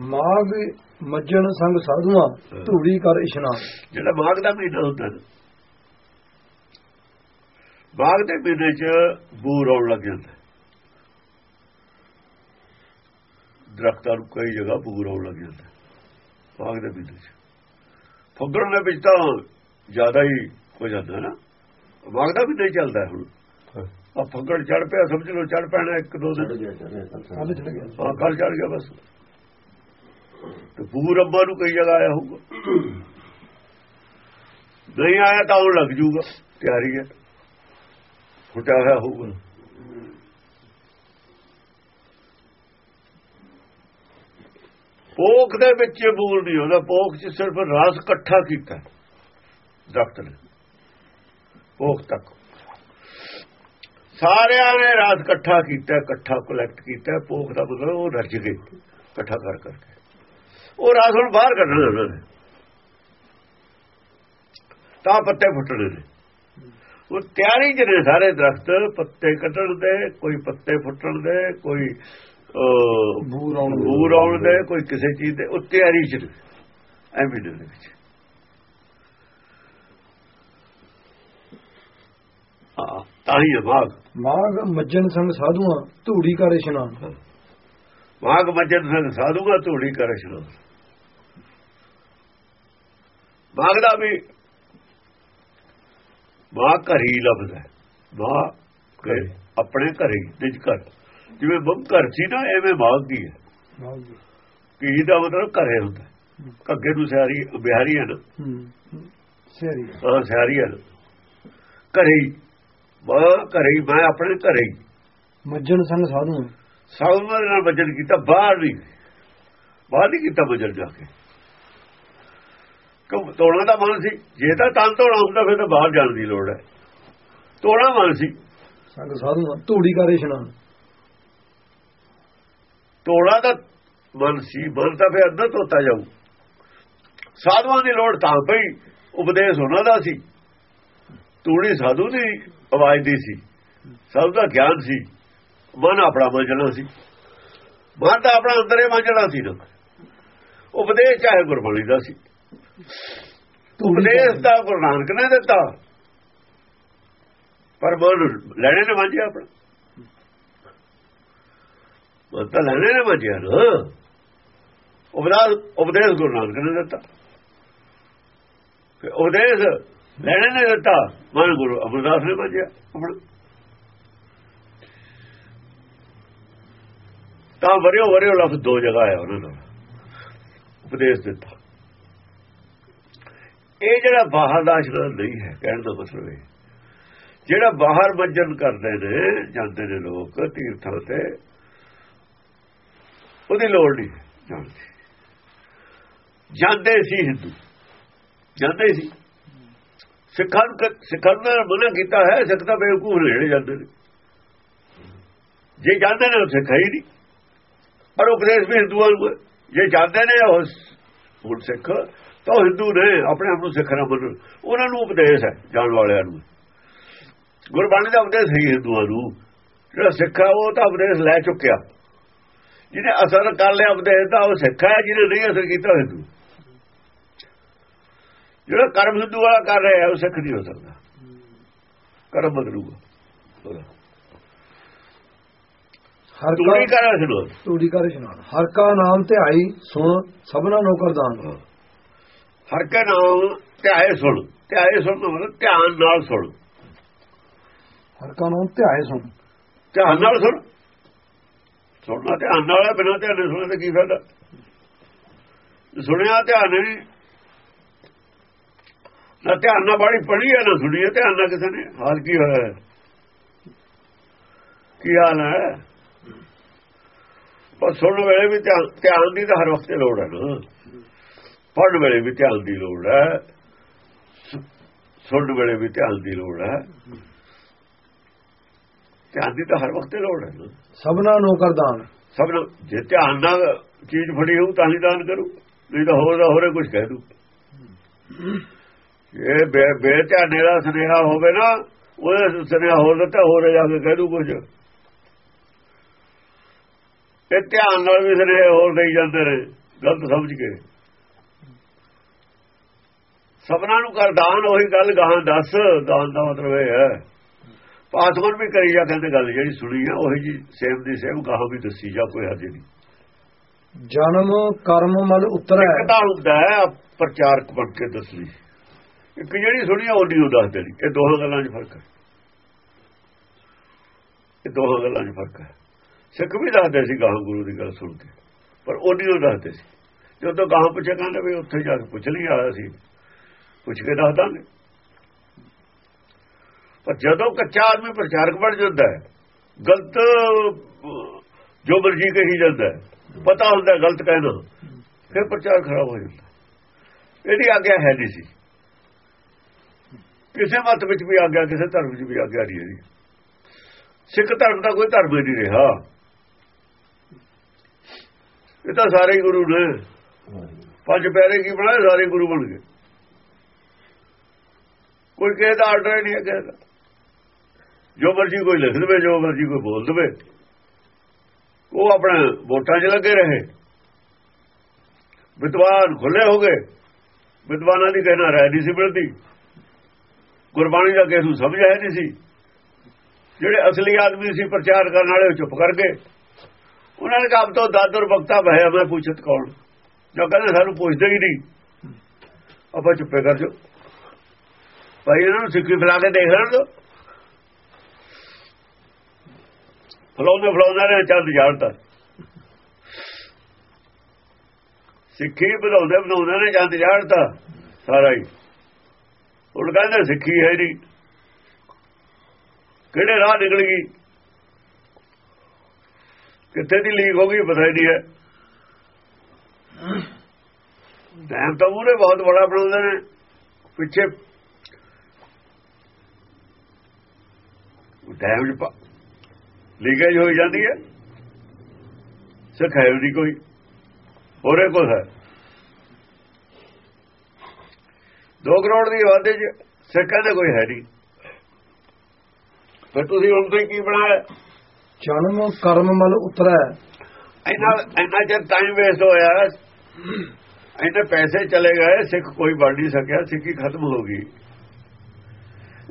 ਮਾਗ ਮੱਜਣ ਸੰਗ ਸਾਧੂਆਂ ਧੂੜੀ ਕਰ ਇਸ਼ਨਾਨ। ਜਿਹੜਾ ਮਾਘ ਦਾ ਮਹੀਨਾ ਹੁੰਦਾ ਨਾ। ਮਾਘ ਦੇ ਮਹੀਨੇ 'ਚ ਬੂਰ ਆਉਣ ਲੱਗ ਜਾਂਦਾ। ਦਰਖਤਾਂ ਨੂੰ ਕਈ ਜਗ੍ਹਾ ਬੂਰ ਆਉਣ ਲੱਗ ਜਾਂਦਾ। ਮਾਘ ਦੇ ਮਹੀਨੇ 'ਚ। ਫੱਗਣ ਦੇ ਵਿੱਚ ਤਾਂ ਜ਼ਿਆਦਾ ਹੀ ਹੋ ਜਾਂਦਾ ਨਾ। ਮਾਘ ਦਾ ਵੀ ਨਹੀਂ ਚੱਲਦਾ ਹੁਣ। ਆ ਫੱਗਣ ਚੜ ਪਿਆ ਸਮਝ ਲਓ ਚੜ ਪੈਣਾ ਇੱਕ ਦੋ ਦਿਨ। ਕੱਲ ਚੜ ਗਿਆ ਹਾਂ ਕੱਲ ਚੜ ਗਿਆ ਬਸ। ਤੇ ਬੂਰ ਅੱਬਾ ਨੂੰ ਕਈ ਜਗ੍ਹਾ ਆਇਆ ਹੋਊਗਾ। ਨਹੀਂ ਆਇਆ ਤਾਂ ਉਹ ਲੱਗ ਜੂਗਾ, ਤਿਆਰੀ ਹੈ। ਫੁੱਟਿਆ ਹੋਇਆ ਹੋਊਗਾ। ਪੋਖ ਦੇ ਵਿੱਚ ਇਹ ਬੂਰ ਨਹੀਂ ਹੁੰਦਾ ਪੋਖ 'ਚ ਸਿਰਫ ਰਸ ਇਕੱਠਾ ਕੀਤਾ ਦਰਖਤ ਨੇ। ਪੋਖ ਤੱਕ। ਸਾਰਿਆਂ ਨੇ ਰਾਸ ਇਕੱਠਾ ਕੀਤਾ, ਇਕੱਠਾ ਕਲੈਕਟ ਕੀਤਾ, ਪੋਖ ਦਾ ਮਤਲਬ ਉਹ ਰਚ ਗਏ ਇਕੱਠਾ ਕਰ ਕਰਕੇ। ਉਹ ਰਸ ਹੁਣ ਬਾਹਰ ਕੱਢਣਾ ਉਹਨਾਂ ਨੇ। ਤਾਂ ਪੱਤੇ ਫੁੱਟਣੇ ਨੇ। ਉਹ ਤਿਆਰੀ ਜਿਹੜੇ ਸਾਰੇ ਦਰਖਤ ਪੱਤੇ ਕੱਢਣ ਦੇ ਕੋਈ ਪੱਤੇ ਫੁੱਟਣ ਦੇ ਕੋਈ ਬੂਰ ਆਉਣ ਦੇ। ਕੋਈ ਕਿਸੇ ਚੀਜ਼ ਦੇ। ਉਹ ਤਿਆਰੀ ਚ ਐਵੇਂ ਦੇ ਵਿੱਚ। ਤਾਂ ਹੀ ਬਾਗ। ਮਾਗ ਮੱਜਣ ਸੰਗ ਸਾਧੂਆਂ ਧੂੜੀ ਕਰ ਇਸ਼ਨਾਨ ਬਾਗ ਮਜਨ ਸੰਗ ਸਾਧੂਗਾ ਧੂੜੀ ਕਰ ਇਸ਼ਨਾਨ ਬਾਗ ਦਾ ਵੀ ਮਾਂ ਘਰੀ ਲਫ਼ਜ਼ ਹੈ ਮਾਂ ਘਰੇ, ਆਪਣੇ ਘਰੇ ਨਿਜ ਘਰ। ਜਿਵੇਂ ਬੰਮ ਘਰ ਸੀ ਨਾ ਐਵੇਂ ਬਾਗ ਦੀ ਹੈ। ਕੀ ਦਾ। ਮਤਲਬ ਘਰੇ ਹੁੰਦਾ। ਘੱਗੇ ਨੂੰ ਸਿਆਰੀ ਬਿਹਾਰੀ ਹੈ ਨਾ? ਹਾਂ ਸਿਆਰੀ ਹੈ। ਘਰੇ ਮਾਂ ਘਰੇ ਮੈਂ ਆਪਣੇ ਘਰੇ ਮੱਜਣ ਸੰਗ ਸਾਧੂਆਂ ਸਾਊਂਡ ਨਾਲ ਵਜਨ ਕੀਤਾ ਬਾਹਰ ਨਹੀਂ ਬਾਹਰ ਨਹੀਂ ਕੀਤਾ ਵਜਨ ਜਾ ਕੇ। ਤੋੜਨਾ ਦਾ ਮਨ ਸੀ। ਜੇ ਤਾਂ ਤਨ ਤੋੜਾ ਹੁੰਦਾ ਫਿਰ ਤਾਂ ਬਾਹਰ ਜਾਣ ਦੀ ਲੋੜ ਹੈ। ਤੋੜਾ ਮਨ ਸੀ। ਸੰਗ ਸਾਧੂਆਂ ਧੂੜੀ ਕਰ ਇਸ਼ਨਾਨ ਤੋੜਾ ਦਾ ਮਨ ਸੀ ਮਨ ਤਾਂ ਫਿਰ ਅੰਦਰ ਤੋਤਾ ਜਾਊ। ਸਾਧੂਆਂ ਦੀ ਲੋੜ ਤਾਂ ਪਈ ਉਪਦੇਸ਼ ਉਹਨਾਂ ਦਾ ਸੀ। ਤੂੜੀ ਸਾਧੂ ਦੀ ਆਵਾਜ਼ ਦੀ ਸੀ। ਸਭ ਦਾ ਗਿਆਨ ਸੀ। ਮਨ ਆਪਣਾ ਮੰਜਣਾ ਸੀ। ਮਨ ਤਾਂ ਆਪਣਾ ਅੰਦਰੇ ਮੰਜਣਾ ਸੀ ਨਾ। ਉਪਦੇਸ਼ ਚਾਹੇ ਗੁਰਬਾਣੀ ਦਾ ਸੀ। ਉਪਦੇਸ਼ ਤਾਂ ਗੁਰੂ ਨਾਨਕ ਨੇ ਦਿੱਤਾ। ਪਰ ਮਨ ਲੈਣੇ ਨੇ ਮੰਜਿਆ ਆਪਣਾ। ਤਾਂ ਲੈਣੇ ਨੇ ਮੰਜਿਆ ਨਾ। ਉਪਦੇਸ਼ ਉਪਦੇਸ਼ ਗੁਰੂ ਨਾਨਕ ਨੇ ਦਿੱਤਾ। ਫਿਰ ਉਪਦੇਸ਼ ਲੈਣੇ ਨੇ ਦਿੱਤਾ। ਮਨ ਗੁਰੂ ਅਮਰਦਾਸ ਨੇ ਮੰਜਿਆ ਆਪਣਾ। ਤਾਂ ਵਰਿਓ ਵਰਿਓ ਲਫ਼ਜ਼ ਦੋ ਜਗ੍ਹਾ ਆਇਆ ਉਹਨਾਂ ਦਾ ਉਪਦੇਸ਼ ਦਿੱਤਾ। ਇਹ ਜਿਹੜਾ ਬਾਹਰ ਦਾ ਇਸ਼ਨਾਨ ਨਹੀਂ ਹੈ, ਕਹਿਣ ਦਾ ਮਤਲਬ ਇਹ ਜਿਹੜਾ ਬਾਹਰ ਮੱਜਨ ਕਰਦੇ ਨੇ, ਜਾਂਦੇ ਨੇ ਲੋਕ ਤੀਰਥਾਂ ਤੇ, ਉਹਦੀ ਲੋੜ ਨਹੀਂ ਜਾਂਦੇ। ਜਾਂਦੇ ਸੀ ਹਿੰਦੂ, ਜਾਂਦੇ ਸੀ। ਸਿੱਖਾਂ ਨੂੰ ਸਿੱਖਾਂ ਨੇ ਮਨਾ ਕੀਤਾ ਹੈ, ਸਿੱਖ ਤਾਂ ਬੇਵਕੂਫ ਨੇ ਜਿਹੜੇ ਜਾਂਦੇ ਨੇ। ਜੇ ਜਾਂਦੇ ਨੇ ਉਹ ਸਿੱਖ ਹੈ ਹੀ ਨਹੀਂ। ਪਰ ਉਪਦੇਸ਼ ਵੀ ਹਿੰਦੂਆਂ ਨੂੰ ਜੇ ਜਾਂਦੇ ਨੇ ਉਹ ਹੁਣ ਸਿੱਖ ਤਾਂ ਉਹ ਹਿੰਦੂ ਨੇ ਆਪਣੇ ਆਪ ਨੂੰ ਸਿੱਖ ਨਾ। ਮੰਨਣ ਉਹਨਾਂ ਨੂੰ ਉਪਦੇਸ਼ ਹੈ ਜਾਣ ਵਾਲਿਆਂ ਨੂੰ। ਗੁਰਬਾਣੀ ਦਾ ਉਪਦੇਸ਼ ਹੈ ਹਿੰਦੂਆਂ ਨੂੰ। ਜਿਹੜਾ ਸਿੱਖ ਹੈ ਉਹ ਤਾਂ ਉਪਦੇਸ਼ ਲੈ ਚੁੱਕਿਆ। ਜਿਹਨੇ ਅਸਰ ਕਰ ਲਿਆ ਉਪਦੇਸ਼ ਦਾ ਉਹ ਸਿੱਖ ਹੈ ਜਿਹਨੇ ਨਹੀਂ ਅਸਰ ਕੀਤਾ ਹਿੰਦੂ। ਜਿਹੜਾ ਕਰਮ ਹਿੰਦੂ ਵਾਲਾ ਕਰ ਰਿਹਾ ਉਹ ਸਿੱਖ ਨਹੀਂ ਹੋ ਸਕਦਾ। ਕਰਮ ਬਦਲੂਗਾ। ਹਰ। ਤੂੰ ਕਾ ਨਹੀਂ ਕਰ ਰਿਹਾ ਧੂੜੀ ਕਰ ਇਸ਼ਨਾਨ ਹਰ ਕਾ ਨਾਮ ਧਿਆਈ ਸੁਣ ਸਭਨਾ ਨੌਕਰ ਦਾਨ ਹਰ ਕੇ ਨਾਮ ਧਿਆਏ ਸੁਣ ਧਿਆਏ ਸੁਣ ਦਾ ਮਤਲਬ ਧਿਆਨ ਨਾਲ ਸੁਣ। ਹਰ ਕਾ ਨਾਮ ਧਿਆਏ ਸੁਣ। ਧਿਆਨ ਨਾਲ ਸੁਣ। ਸੁਣਨਾ ਧਿਆਨ ਨਾਲ ਬਿਨਾਂ ਧਿਆਨ ਨਾਲ ਸੁਣੇ ਤਾਂ ਕੀ ਫਾਇਦਾ? ਸੁਣਿਆ ਧਿਆਨ ਨਹੀਂ ਨਾ ਧਿਆਨ ਨਾਲ ਬਾੜੀ ਪੜੀ ਹੈ ਨਾ ਸੁਣੀ ਹੈ ਧਿਆਨ ਨਾਲ ਕਿਸੇ ਨੇ। ਹਾਲ ਕੀ ਹੋਇਆ? ਕੀ ਹਾਲ ਹੈ? ਪਰ ਸੁਣਨ ਵੇਲੇ ਵੀ ਧਿਆਨ ਧਿਆਨ ਦੀ ਤਾਂ ਹਰ ਵਕਤ ਲੋੜ ਹੈ ਨਾ। ਪੜ੍ਹਨ ਵੇਲੇ ਵੀ ਧਿਆਨ ਦੀ ਲੋੜ ਹੈ। ਸੁ- ਸੁਣਨ ਵੇਲੇ ਵੀ ਧਿਆਨ ਦੀ ਲੋੜ ਹੈ। ਧਿਆਨ ਦੀ ਤਾਂ ਹਰ ਵਕਤ ਲੋੜ ਹੈ ਨਾ। ਸਭਨਾ ਨੌਕਰ ਦਾਨ। ਸਭ ਨੂੰ ਜੇ ਧਿਆਨ ਨਾਲ ਚੀਜ਼ ਫੜੀ ਹੋਊ ਤਾਂ ਹੀ ਦਾਨ ਕਰੂ ਨਹੀਂ ਤਾਂ ਹੋਰ ਦਾ ਹੋਰੇ ਕੁਝ ਕਹਿ ਦੂ। ਇਹ ਬੇ ਬੇਧਿਆਨੇ ਦਾ ਸੁਨੇਹਾ ਹੋਵੇ ਨਾ ਉਹਦੇ ਸੁਨੇਹਾ ਹੋਰ ਦਿੱਤਾ ਹੋਰੇ ਜਾ ਕੇ ਕਹਿ ਦੂ ਕੁਝ ਇਹ ਧਿਆਨ ਨਾਲ ਵੀ ਸੁਨੇਹੇ ਹੋਰ ਦੇਈ ਜਾਂਦੇ ਨੇ ਗਲਤ ਸਮਝ ਕੇ। ਸਭਨਾਂ ਨੂੰ ਕਰ ਦਾਨ ਉਹੀ ਗੱਲ ਗਾਹਾਂ ਦੱਸ। ਦਾਨ ਦਾ ਮਤਲਬ ਇਹ ਹੈ। ਪਾਸਵਨ ਵੀ ਕਰੀ ਜਾ ਕਹਿੰਦੇ ਗੱਲ ਜਿਹੜੀ ਸੁਣੀ ਹੈ ਉਹੀ ਜੀ ਸੇਮ ਦੀ ਸੇਮ ਗਾਹਾਂ ਵੀ ਦੱਸੀ ਜਾ ਕੋਈ ਹੱਜ ਨਹੀਂ। ਜਨਮ ਕਰਮ ਮਲ ਉਤਰੈ। ਇੱਕ ਤਾਂ ਹੁੰਦਾ ਹੈ ਪ੍ਰਚਾਰਕ ਬਣ ਕੇ ਦੱਸਣੀ। ਇੱਕ ਜਿਹੜੀ ਸੁਣੀ ਹੈ ਉਹਦੀ ਉਹ ਦੱਸ ਦੇਣੀ। ਇਹ ਦੋਹਾਂ ਗੱਲਾਂ 'ਚ ਫ਼ਰਕ ਹੈ। ਇਹ ਦੋਹਾਂ ਗੱਲਾਂ 'ਚ ਫ਼ਰਕ ਹੈ। ਸਿੱਖ ਵੀ ਦੱਸਦੇ ਸੀ ਗਾਹਾਂ ਗੁਰੂ ਦੀ ਗੱਲ ਸੁਣ ਕੇ ਪਰ ਉਹਦੀ ਉਹ ਦੱਸਦੇ ਸੀ। ਜਦੋਂ ਗਾਹਾਂ ਪੁੱਛੇ ਕਹਿੰਦੇ ਵੀ ਉੱਥੇ ਜਾ ਕੇ ਪੁੱਛ ਲਈ ਆਇਆ ਸੀ। ਪੁੱਛ ਕੇ ਦੱਸ ਦਾਂਗੇ ਪਰ ਜਦੋਂ ਕੱਚਾ ਆਦਮੀ ਪ੍ਰਚਾਰਕ ਬਣ ਜਾਂਦਾ ਹੈ ਗਲਤ ਜੋ ਮਰਜ਼ੀ ਕਹੀ ਜਾਂਦਾ ਹੈ ਪਤਾ ਹੁੰਦਾ ਗਲਤ ਕਹਿਣਾ ਫਿਰ ਪ੍ਰਚਾਰ ਖਰਾਬ ਹੋ ਜਾਂਦਾ ਇਹਦੀ ਆਗਿਆ ਹੈ ਨਹੀਂ ਸੀ। ਕਿਸੇ ਮਤ ਵਿੱਚ ਵੀ ਆਗਿਆ ਕਿਸੇ ਧਰਮ ਵਿੱਚ ਵੀ ਆਗਿਆ ਨਹੀਂ ਹੈ ਸਿੱਖ ਧਰਮ ਦਾ ਕੋਈ ਧਰਮ ਨਹੀਂ ਰਿਹਾ। ਇਹ ਤਾਂ ਸਾਰੇ ਗੁਰੂ ਨੇ। ਪੰਜ ਪਿਆਰੇ ਕੀ ਬਣਾਏ ਸਾਰੇ ਗੁਰੂ ਬਣ ਗਏ। ਕੋਈ ਕਿਸੇ ਦਾ ਆਰਡਰ ਨਹੀਂ ਹੈ ਕਿਸੇ ਦਾ। ਜੋ ਮਰਜ਼ੀ ਕੋਈ ਲਿਖ ਦੇਵੇ, ਜੋ ਮਰਜ਼ੀ ਕੋਈ ਬੋਲ ਦੇਵੇ। ਉਹ ਆਪਣਾ ਵੋਟਾਂ 'ਚ ਲੱਗੇ ਰਹੇ। ਵਿਦਵਾਨ ਖੁੱਲੇ ਹੋ ਗਏ। ਵਿਦਵਾਨਾਂ ਦੀ ਕਹਿਣਾ ਰਹਿ ਨਹੀਂ ਸੀ ਮਿਲਦੀ। ਗੁਰਬਾਣੀ ਦਾ ਕਿਸੇ ਨੂੰ ਸਮਝ ਆਇਆ ਨਹੀਂ ਸੀ। ਜਿਹੜੇ ਅਸਲੀ ਆਦਮੀ ਸੀ, ਪ੍ਰਚਾਰ ਕਰਨ ਵਾਲੇ ਚੁੱਪ ਕਰ ਗਏ। ਉਹਨਾਂ ਨੇ ਕੰਮ ਤੋਂ ਦਾਦਰ ਵਕਤਾ ਭਇਆ ਮੈਂ ਪੁੱਛਤ ਕੌਣ? ਜੋ ਕਹਿੰਦੇ, ਸਾਨੂੰ ਪੁੱਛਦੇ ਹੀ ਨਹੀਂ। ਆਪਾਂ ਚੁੱਪੇ ਕਰ ਜੋ ਭਾਈ ਇਹਨਾਂ ਨੂੰ ਸਿੱਖੀ ਫਲਾ ਕੇ ਦੇਖ ਲੈਣ ਦੋ ਫਲਾਉਂਦੇ ਫਲਾਉਂਦੇ ਨੇ ਚੰਦ ਜਾਣਦਾ ਸਿੱਖੀ ਬਣਾਉਂਦੇ ਬਣਾਉਂਦੇ ਨੇ ਚੰਦ ਜਾਣਦਾ ਸਾਰਾ ਹੀ। ਉਹ ਕਹਿੰਦੇ ਸਿੱਖੀ ਹੈ ਨਹੀਂ। ਕਿਹੜੇ ਰਾਹ ਨਿਕਲ ਗਈ? ਕਿੱਥੇ ਦੀ ਲੀਕ ਹੋ ਗਈ ਪਤਾ ਨਹੀਂ ਹੈ। ਡੈਮ ਤਾਂ ਮੂਰੇ ਬਹੁਤ ਬੜਾ ਬਣਾਉਂਦੇ ਨੇ। ਪਿੱਛੇ ਡੈਮ ਚ ਲੀਕੇਜ ਹੋਈ ਜਾਂਦੀ ਹੈ। ਸਿਖਾਇਓ ਦੀ ਕੋਈ। ਹੋਰੇ ਕੁਝ ਹੈ। 2 ਕਰੋੜ ਦੀ ਆਬਾਦੀ ਚ ਸਿੱਖਾਂ ਦਾ ਕੋਈ ਹੈ ਨਹੀਂ। ਫਿਰ ਤੁਸੀਂ ਹੁਣ ਤੋਂ ਕੀ ਬਣਾਇਆ? ਜਨਮ ਕਰਮ ਮਲ ਉਤਰੈ। ਇੰਨਾ ਇੰਨਾ ਚਿਰ ਟਾਈਮ ਵੇਸਟ ਹੋਇਆ। ਇੰਨੇ ਪੈਸੇ ਚਲੇ ਗਏ ਸਿੱਖ ਕੋਈ ਬਣ ਨਹੀਂ ਸਕਿਆ ਸਿੱਖੀ ਖਤਮ ਹੋ ਗਈ।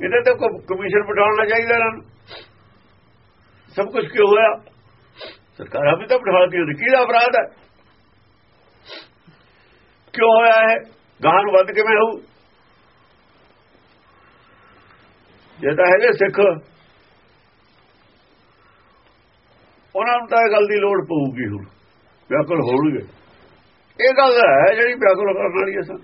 ਇਹਦੇ ਤੇ ਕਮਿਸ਼ਨ ਬਿਠਾਉਣਾ ਚਾਹੀਦਾ ਇਹਨਾਂ ਨੂੰ। ਸਭ ਕੁਝ ਕਿਉਂ ਹੋਇਆ? ਸਰਕਾਰਾਂ ਵੀ ਤਾਂ ਬਿਠਾਉਂਦੀਆਂ ਨੇ। ਕਿਹਦਾ ਅਪਰਾਧ ਹੈ? ਕਿਉਂ ਹੋਇਆ ਹੈ ਗਾਂ ਨੂੰ ਵੱਧ ਕਿਵੇਂ ਹੋਊ? ਜੇ ਤਾਂ ਹੈਗੇ ਸਿੱਖ, ਉਹਨਾਂ ਨੂੰ ਤਾਂ ਇਹ ਗੱਲ ਦੀ ਲੋੜ ਪਊਗੀ ਹੁਣ। ਵਿਆਕਲ ਹੋਣਗੇ। ਇਹ ਗੱਲ ਹੈ ਜਿਹੜੀ ਵਿਆਕੁਲ ਕਰਨ ਵਾਲੀ ਹੈ ਸਰ।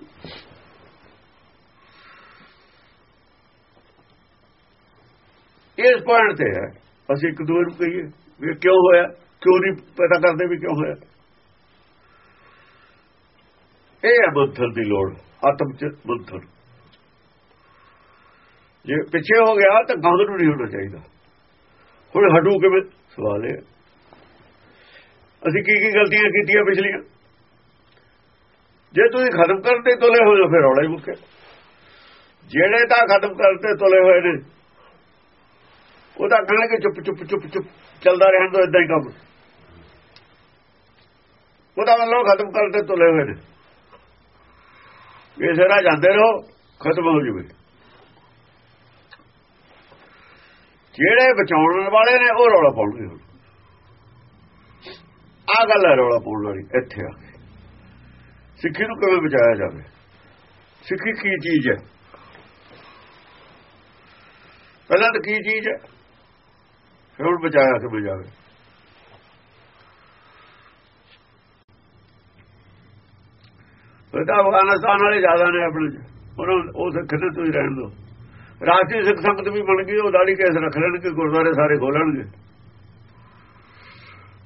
ਇਸ ਪੁਆਇੰਟ ਤੇ ਹੈ। ਅਸੀਂ ਇੱਕ ਦੂਜੇ ਨੂੰ ਕਹੀਏ ਵੀ ਕਿਉਂ ਹੋਇਆ? ਕਿਉਂ ਨਹੀਂ ਪਤਾ ਕਰਦੇ ਵੀ ਕਿਉਂ ਹੋਇਆ? ਇਹ ਹੈ ਮੰਥਨ ਦੀ ਲੋੜ, ਆਤਮ ਚ ਮੰਥਨ ਜੇ ਪਿੱਛੇ ਹੋ ਗਿਆ ਤਾਂ ਗੰਦ ਨੂੰ ਨਹੀਂ ਹੋਣਾ ਚਾਹੀਦਾ। ਹੁਣ ਹਟੂ ਕਿਵੇਂ? ਸਵਾਲ ਹੈ। ਅਸੀਂ ਕੀ ਕੀ ਗਲਤੀਆਂ ਕੀਤੀਆਂ ਪਿਛਲੀਆਂ? ਜੇ ਤੁਸੀਂ ਖਤਮ ਕਰਦੇ ਤੁਲੇ ਹੋਏ ਫਿਰ ਰੌਲਾ ਹੀ ਮੁੱਕੇ ਜਿਹੜੇ ਤਾਂ ਖਤਮ ਕਰਦੇ ਤੁਲੇ ਹੋਏ ਨੇ ਉਹ ਤਾਂ ਕਹਿਣਗੇ ਚੁੱਪ ਚੁੱਪ ਚੁੱਪ ਚੁੱਪ ਚੱਲਦਾ ਰਹਿਣ ਦੋ ਇਦਾਂ ਹੀ ਕੰਮ। ਉਹਦਾ ਵੱਲੋਂ ਖਤਮ ਕਰਦੇ ਤੁਲੇ ਹੋਏ ਨੇ। ਇਹ ਸਾਰਾ ਜਾਂਦੇ ਰਹੋ, ਖਤਮ ਹੋ ਜੂਵੇ ਜਿਹੜੇ ਬਚਾਉਣ ਵਾਲੇ ਨੇ, ਉਹ ਰੌਲਾ ਪਾਉਣਗੇ ਹੁਣ ਆ ਗੱਲ ਹੈ ਰੌਲਾ ਪਾਉਣ ਵਾਲੀ, ਇੱਥੇ ਆ ਕੇ। ਸਿੱਖੀ ਨੂੰ ਕਿਵੇਂ ਬਚਾਇਆ ਜਾਵੇ? ਸਿੱਖੀ ਕੀ ਚੀਜ਼ ਹੈ? ਪਹਿਲਾਂ ਤਾਂ ਕੀ ਚੀਜ਼ ਹੈ? ਫਿਰ ਹੁਣ ਬਚਾਇਆ ਕਿਵੇਂ ਜਾਵੇ ਤਾਂ ਅਫਗਾਨਿਸਤਾਨ ਵਾਲੇ ਜ਼ਿਆਦਾ ਨੇ ਆਪਣੇ ਉਹਨਾਂ ਉਹ ਸਿੱਖ ਨੇ ਤੁਸੀਂ ਰਹਿਣ ਦਿਓ। ਰਾਸ਼ਟਰੀ ਸਿੱਖ ਸੰਗਤ ਵੀ ਬਣ ਗਈ, ਉਹ ਦਾੜੀ ਕੇਸ ਰੱਖ ਲੈਣਗੇ, ਗੁਰਦੁਆਰੇ ਸਾਰੇ ਖੋਲਣਗੇ।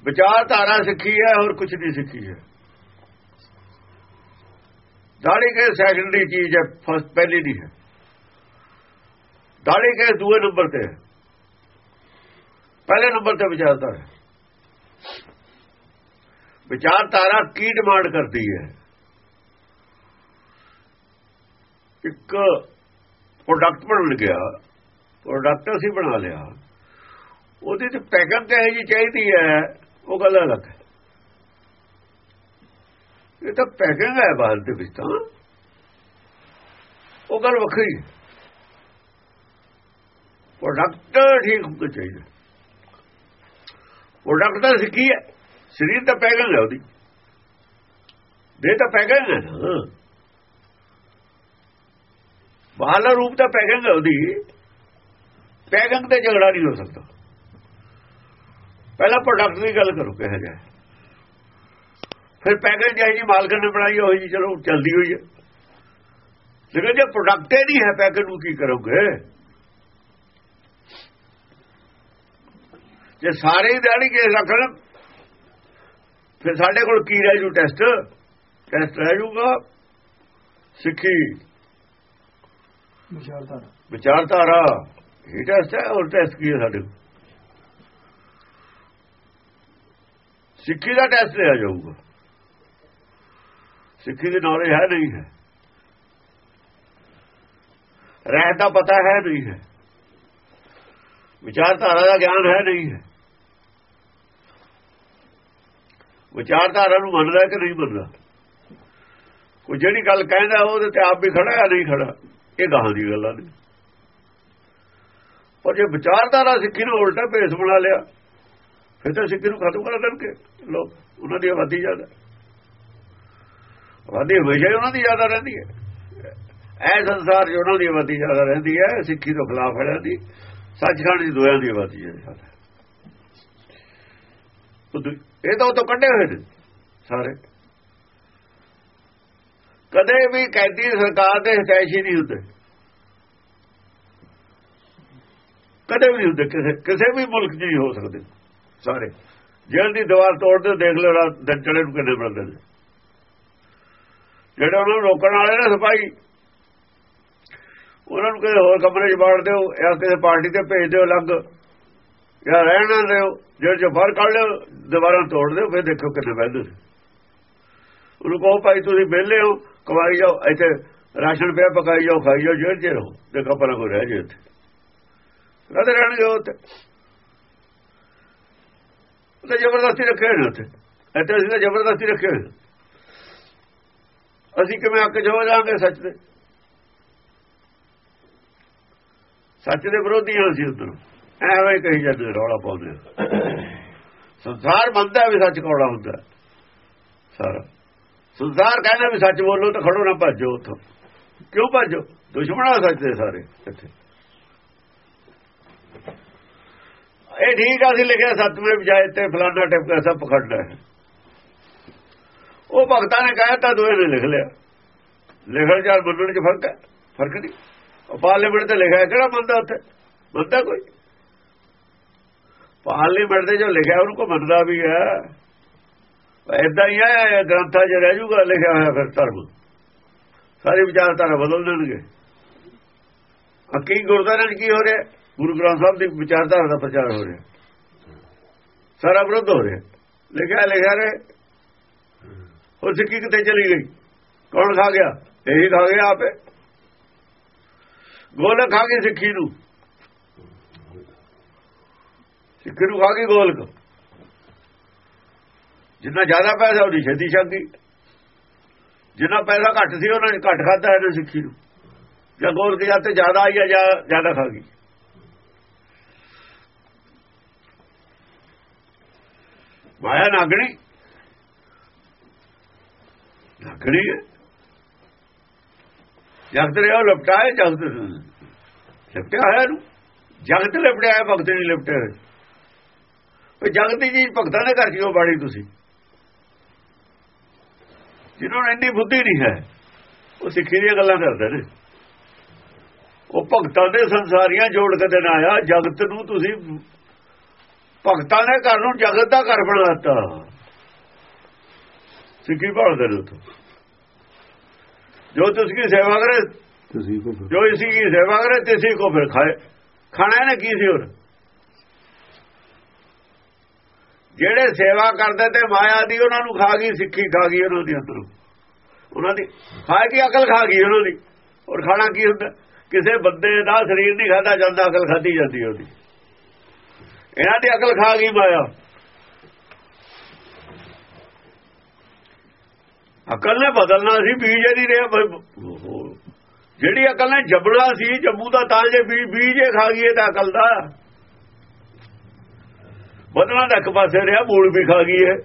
ਵਿਚਾਰਧਾਰਾ ਸਿੱਖੀ ਹੈ, ਹੋਰ ਕੁਝ ਨਹੀਂ ਸਿੱਖੀ ਹੈ। ਦਾੜੀ ਕੇ ਸੈਕੰਡਰੀ ਚੀਜ਼ ਹੈ ਫਸਟ ਪਹਿਲੀ ਨਹੀਂ ਹੈ। ਦਾੜੀ ਕੇਸ ਦੂਏ ਨੰਬਰ ਤੇ ਹੈ। ਪਹਿਲੇ ਨੰਬਰ ਤੇ ਵਿਚਾਰਧਾਰਾ ਵਿਚਾਰਧਾਰਾ ਕੀ ਡਿਮਾਂਡ ਕਰਦੀ ਹੈ? ਇੱਕ ਪ੍ਰੋਡਕਟ ਬਣ ਗਿਆ ਪ੍ਰੋਡਕਟ ਅਸੀਂ ਬਣਾ ਲਿਆ। ਉਹਦੇ ਤੇ ਪੈਕਿੰਗ ਕਿਹੋ ਜੀ ਚਾਹੀਦੀ ਹੈ, ਉਹ ਗੱਲ ਅਲੱਗ ਹੈ। ਇਹ ਤਾਂ ਪੈਕਿੰਗ ਹੈ ਬਾਹਰ ਦੇ ਵਿੱਚ ਤਾਂ। ਉਹ ਗੱਲ ਵੱਖਰੀ ਪ੍ਰੋਡਕਟ ਠੀਕ ਹੋਣਾ ਚਾਹੀਦਾ ਪ੍ਰੋਡਕਟ ਤਾਂ ਸਿੱਖੀ ਹੈ? ਸਰੀਰ ਤਾਂ ਪੈਕਿੰਗ ਹੈ ਉਹਦੀ। ਦੇ ਤਾਂ ਪੈਕਿੰਗ ਹੈ ਨਾ। ਬਾਹਲਾ ਰੂਪ ਤਾਂ ਪੈਕਿੰਗ ਹੈ ਉਹਦੀ। ਪੈਕਿੰਗ ਤੇ ਝਗੜਾ ਨਹੀਂ ਹੋ ਸਕਦਾ। ਪਹਿਲਾਂ ਪ੍ਰੋਡਕਟ ਦੀ ਗੱਲ ਕਰੋ, ਕਿਹਾ ਜਾਏ ਫਿਰ ਪੈਕੇਜ ਜਿਹੀ ਜੀ ਮਾਲਕ ਨੇ ਬਣਾਈ ਹੋਈ ਜੀ ਚਲੋ, ਚੱਲਦੀ ਹੋਈ ਹੈ। ਲੇਕਿਨ ਜੇ ਪ੍ਰੋਡਕਟ ਹੀ ਨਹੀਂ ਹੈ ਪੈਕੇਜ ਨੂੰ ਕੀ ਕਰੋਗੇ? ਜੇ ਸਾਰੇ ਹੀ ਦਿਹਾੜੀ ਕੇ ਰੱਖਣ ਫਿਰ ਸਾਡੇ ਕੋਲ ਕੀ ਰਹਿ ਜੂ ਟੈਸਟ? ਟੈਸਟ ਰਹਿ ਜੂਗਾ ਸਿੱਖੀ। ਵਿਚਾਰਧਾਰਾ। ਵਿਚਾਰਧਾਰਾ। ਇਹ ਟੈਸਟ ਹੈ ਹੋਰ ਟੈਸਟ ਕੀ ਹੈ ਸਾਡੇ ਕੋਲ? ਸਿੱਖੀ ਦਾ ਟੈਸਟ ਲਿਆ ਜਾਊਗਾ। ਸਿੱਖੀ ਦੀ ਨੌਲੇਜ ਹੈ ਨਹੀਂ ਹੈ। ਰਹਿ ਦਾ ਪਤਾ ਹੈ ਨਹੀਂ ਹੈ। ਵਿਚਾਰਧਾਰਾ ਦਾ ਗਿਆਨ ਹੈ ਨਹੀਂ ਹੈ। ਵਿਚਾਰਧਾਰਾ ਨੂੰ ਮੰਨਦਾ ਕਿ ਨਹੀਂ ਮੰਨਦਾ? ਕੋਈ ਜਿਹੜੀ ਗੱਲ ਕਹਿੰਦਾ ਉਹਦੇ ਤੇ ਆਪ ਵੀ ਖੜਾ ਹੈ ਨਹੀਂ ਖੜਾ? ਇਹ ਗਾਹਾਂ ਦੀ ਗੱਲਾਂ ਨੇ। ਪਰ ਜੇ ਵਿਚਾਰਧਾਰਾ ਸਿੱਖੀ ਨੂੰ ਉਲਟਾ ਭੇਸ ਬਣਾ ਲਿਆ, ਫਿਰ ਤਾਂ ਸਿੱਖੀ ਨੂੰ ਖਤਮ ਕਰ ਦੇਣਗੇ। ਲੋਕ ਉਹਨਾਂ ਦੀ ਆਬਾਦੀ ਜ਼ਿਆਦਾ ਆਬਾਦੀ ਹਮੇਸ਼ਾ ਹੀ ਉਹਨਾਂ ਦੀ ਜ਼ਿਆਦਾ ਰਹਿੰਦੀ ਹੈ। ਐ ਸੰਸਾਰ 'ਚ ਉਹਨਾਂ ਦੀ ਆਬਾਦੀ ਜ਼ਿਆਦਾ ਰਹਿੰਦੀ ਹੈ, ਸਿੱਖੀ ਤੋਂ ਖਿਲਾਫ ਹੈ ਦੀ ਸੱਚਖੰਡ ਦੀ ਦੋਆਂ ਦੀ ਆਬਾਦੀ ਹੈ। ਇਹ ਤਾਂ ਉਹ ਕੱਢੇ ਹੋਏ ਨੇ ਸਾਰੇ। ਕਦੇ ਵੀ ਕੈਦੀ ਸਰਕਾਰ ਦੇ ਹਟੈਸ਼ੀ ਨਹੀਂ ਹੁੰਦੇ। ਕਦੇ ਵੀ ਹੁੰਦੇ। ਕਿਸੇ ਕਿਸੇ ਵੀ ਮੁਲਕ 'ਚ ਨਹੀਂ ਹੋ ਸਕਦੇ। ਸਾਰੇ। ਜੇਲ੍ਹ ਦੀ ਦੀਵਾਰ ਤੋੜਦੇ ਦੇਖ ਲਓ, ਰਾਤ ਦੰਚੜੇ ਨੂੰ ਕਿੰਨੇ ਮਿਲਦੇ ਨੇ। ਜਿਹੜੇ ਉਹਨਾਂ ਨੂੰ ਰੋਕਣ ਵਾਲੇ ਨੇ ਸਿਪਾਹੀ, ਉਹਨਾਂ ਨੂੰ ਕਿਸੇ ਹੋਰ ਕਮਰੇ 'ਚ ਬਾੜ ਦਿਓ, ਜਾਂ ਕਿਸੇ ਪਾਰਟੀ ਤੇ ਭੇਜ ਦਿਓ ਅਲੱਗ। ਜਾਂ ਰਹਿਣ ਨਾ ਦਿਓ ਜੇ ਜੋ ਬਾਹਰ ਕੱਢ ਲਿਓ ਦੁਬਾਰਾ ਤੋੜ ਦਿਓ, ਫਿਰ ਦੇਖੋ ਕਿੰਨੇ ਬੈਠਦੇ ਉਹਨੂੰ ਕਹੋ, ਭਾਈ, ਤੁਸੀਂ ਵਿਹਲੇ ਹੋ, ਕਮਾਈ ਜਾਓ, ਇੱਥੇ ਰਾਸ਼ਨ ਪਿਆ, ਪਕਾਈ ਜਾਓ, ਖਾਈ ਜਾਓ, ਜੇਲ੍ਹ 'ਚ ਰਹੋ ਦੇਖੋ ਪਰ ਕੋਈ ਰਹਿ ਜੇ ਉੱਥੇ। ਕਦੇ ਰਹਿਣਗੇ ਉੱਥੇ। ਤੇ ਜ਼ਬਰਦਸਤੀ ਰੱਖੇ ਨੇ ਉੱਥੇ। ਇੱਥੇ ਅਸੀਂ ਤਾਂ ਜ਼ਬਰਦਸਤੀ ਰੱਖੇ ਹੋਏ ਅਸੀਂ ਕਿਵੇਂ ਅੱਕ ਜੋ ਜਾਾਂਗੇ ਸੱਚ ਦੇ? ਸੱਚ ਦੇ ਵਿਰੋਧੀ ਹਾਂ ਅਸੀਂ ਉਧਰ। ਐਵੇਂ ਕਹੀ ਜਾਂਦੇ, ਰੌਲਾ ਪਾਉਂਦੇ ਸੰਸਾਰ ਮੰਨਦਾ ਵੀ ਸੱਚ ਕੋੜਾ ਹੁੰਦਾ। ਸਾਰਾ, ਸੰਸਾਰ ਕਹਿੰਦਾ ਵੀ ਸੱਚ ਬੋਲੋ ਤਾਂ ਖੜੋ ਨਾ ਭੱਜੋ ਉੱਥੋਂ। ਕਿਉਂ ਭੱਜੋ? ਦੁਸ਼ਮਣਾ ਸੱਚ ਦੇ ਸਾਰੇ ਇੱਥੇ। ਇਹ ਠੀਕ ਆ ਸੀ ਲਿਖਿਆ ਸਤਵੇਂ ਵਿਜਾਇ ਤੇ ਫਲਾਣਾ ਟਿਪਕਾ ਸਭ ਪਖੰਡਾ ਹੈ। ਉਹ ਭਗਤਾਂ ਨੇ ਕਹਿਆ ਤਾਂ ਦੋਏ ਨੇ ਲਿਖ ਲਿਆ। ਲਿਖਣ ਚਾਲ ਮੰਨਣ ਚ ਫ਼ਰਕ ਹੈ? ਫ਼ਰਕ ਨਹੀਂ। ਉਹ ਪਾਰਲੀਮੈਂਟ ਤੇ ਲਿਖਿਆ, ਕਿਹੜਾ ਬੰਦਾ ਉੱਥੇ? ਬੰਦਾ ਕੋਈ? ਪਾਰਲੀਮੈਂਟ ਦੇ ਜੋ ਲਿਖਿਆ, ਉਹਨੂੰ ਕੋ ਮੰਨਦਾ ਵੀ ਹੈ। ਐਦਾਂ ਹੀ ਹੈ ਗ੍ਰੰਥਾਂ 'ਚ ਰਹਿ ਜੂਗਾ, ਲਿਖਿਆ ਹੋਇਆ ਫਿਰ ਧਰਮ। ਸਾਰੀ ਵਿਚਾਰਧਾਰਾ ਬਦਲ ਦੇਣਗੇ। ਅਕੀ ਗੁਰਦਾਰੇ 'ਚ ਕੀ ਹੋ ਰਿਹਾ? ਗੁਰੂ ਗ੍ਰੰਥ ਸਾਹਿਬ ਦੀ ਵਿਚਾਰਧਾਰਾ ਦਾ ਪ੍ਰਚਾਰ ਹੋ ਰਿਹਾ। ਸਾਰਾ ਵਿਰੋਧ ਹੋ ਰਿਹਾ। ਲਿਖਿਆ ਲਿਖਿਆ ਰੇ ਉਹ ਸਿੱਖੀ ਕਿਤੇ ਚਲੀ ਗਈ? ਕੌਣ ਖਾ ਗਿਆ? ਇਹੀ ਖਾ ਗਿਆ ਆਪੇ। ਗੋਲਕ ਖਾ ਗਈ ਸਿੱਖੀ ਨੂੰ। ਸਿੱਖੀ ਨੂੰ ਖਾ ਗਈ ਗੋਲਕ। ਜਿੰਨਾ ਜ਼ਿਆਦਾ ਪੈਸਾ ਉਹਦੀ ਛੇਤੀ ਸ਼ਕਤੀ ਜਿੰਨਾ ਪੈਸਾ ਘੱਟ ਸੀ, ਉਹਨਾਂ ਨੇ ਘੱਟ ਖਾਦਾ ਇਹਨੂੰ ਸਿੱਖੀ ਨੂੰ। ਜਾਂ ਗੋਲਕ ਜਾਂ ਤੇ ਜ਼ਿਆਦਾ ਆਈ ਜਾਂ ਜ਼ਿਆਦਾ ਖਾ ਗਈ। ਮਾਇਆ ਨਾਗਣੀ ਨਾਗਣੀ ਹੈ। ਜਗਤ ਰਿਆ ਲਪਟਾਏ ਜਗਤ ਲਪਟਿਆ ਹੋਇਆ ਨੂੰ ਜਗਤ ਲਪਟਿਆ, ਭਗਤ ਨਹੀਂ ਲਪਟਿਆ ਜਗਤ ਦੀ ਚੀਜ਼ ਭਗਤਾਂ ਨੇ ਘਰ ਕਿਉਂ ਬਾੜੀ ਤੁਸੀਂ? ਜਿਹਨਾਂ ਨੂੰ ਇੰਨੀ ਬੁੱਧੀ ਨਹੀਂ ਹੈ ਉਹ ਸਿੱਖੀ ਦੀਆਂ ਗੱਲਾਂ ਕਰਦੇ ਨੇ। ਉਹ ਭਗਤਾਂ ਦੇ ਸੰਸਾਰੀਆਂ ਜੋੜ ਕੇ ਦੇਣ ਆਇਆ ਜਗਤ ਨੂੰ ਤੁਸੀਂ ਭਗਤਾਂ ਨੇ ਘਰ ਨੂੰ ਜਗਤ ਦਾ ਘਰ ਬਣਾਤਾ ਸਿੱਖੀ ਭਾਲਦੇ ਨੇ ਉਤੋਂ ਜੋ ਤੁਸੀਂ ਸੇਵਾ ਕਰੇ ਤੁਸੀਂ ਕੋ ਜੋ ਇਸੀ ਕੀ ਸੇਵਾ ਕਰੇ ਤਿਸੀ ਕੋ ਫਿਰ ਖਾਏ। ਖਾਣਾ ਨੇ ਕੀ ਸੀ ਹੋਰ? ਜਿਹੜੇ ਸੇਵਾ ਕਰਦੇ ਤੇ ਮਾਇਆ ਦੀ, ਉਹਨਾਂ ਨੂੰ ਖਾ ਗਈ, ਸਿੱਖੀ ਖਾ ਗਈ ਉਹਨਾਂ ਦੀ ਅੰਦਰੋਂ। ਉਹਨਾਂ ਦੀ ਖਾਏ ਦੀ ਅਕਲ ਖਾ ਗਈ ਉਹਨਾਂ ਦੀ। ਔਰ ਖਾਣਾ ਕੀ ਹੁੰਦਾ? ਕਿਸੇ ਬੰਦੇ ਦਾ ਸਰੀਰ ਨਹੀਂ ਖਾਦਾ ਜਾਂਦਾ, ਅਕਲ ਖਾਦੀ ਜਾਂਦੀ ਉਹਦੀ। ਇਹਨਾਂ ਦੀ ਅਕਲ ਖਾ ਗਈ ਮਾਇਆ। ਅਕਲ ਨੇ ਬਦਲਣਾ ਸੀ, ਬੀਜ ਹੀ ਨਹੀਂ ਰਿਹਾ ਜਿਹੜੀ ਅਕਲ ਨੇ ਜੰਮਣਾ ਸੀ, ਜੰਮੂ ਦਾ ਤਾਂ ਜੇ ਬੀਜ ਬੀਜੇ ਖਾ ਗਈ ਤਾਂ ਅਕਲ ਦਾ। ਬਦਲਣਾ ਦਾ ਇੱਕ ਪਾਸੇ ਰਿਹਾ ਮੂਲ ਵੀ ਖਾ ਗਈ ਹੈ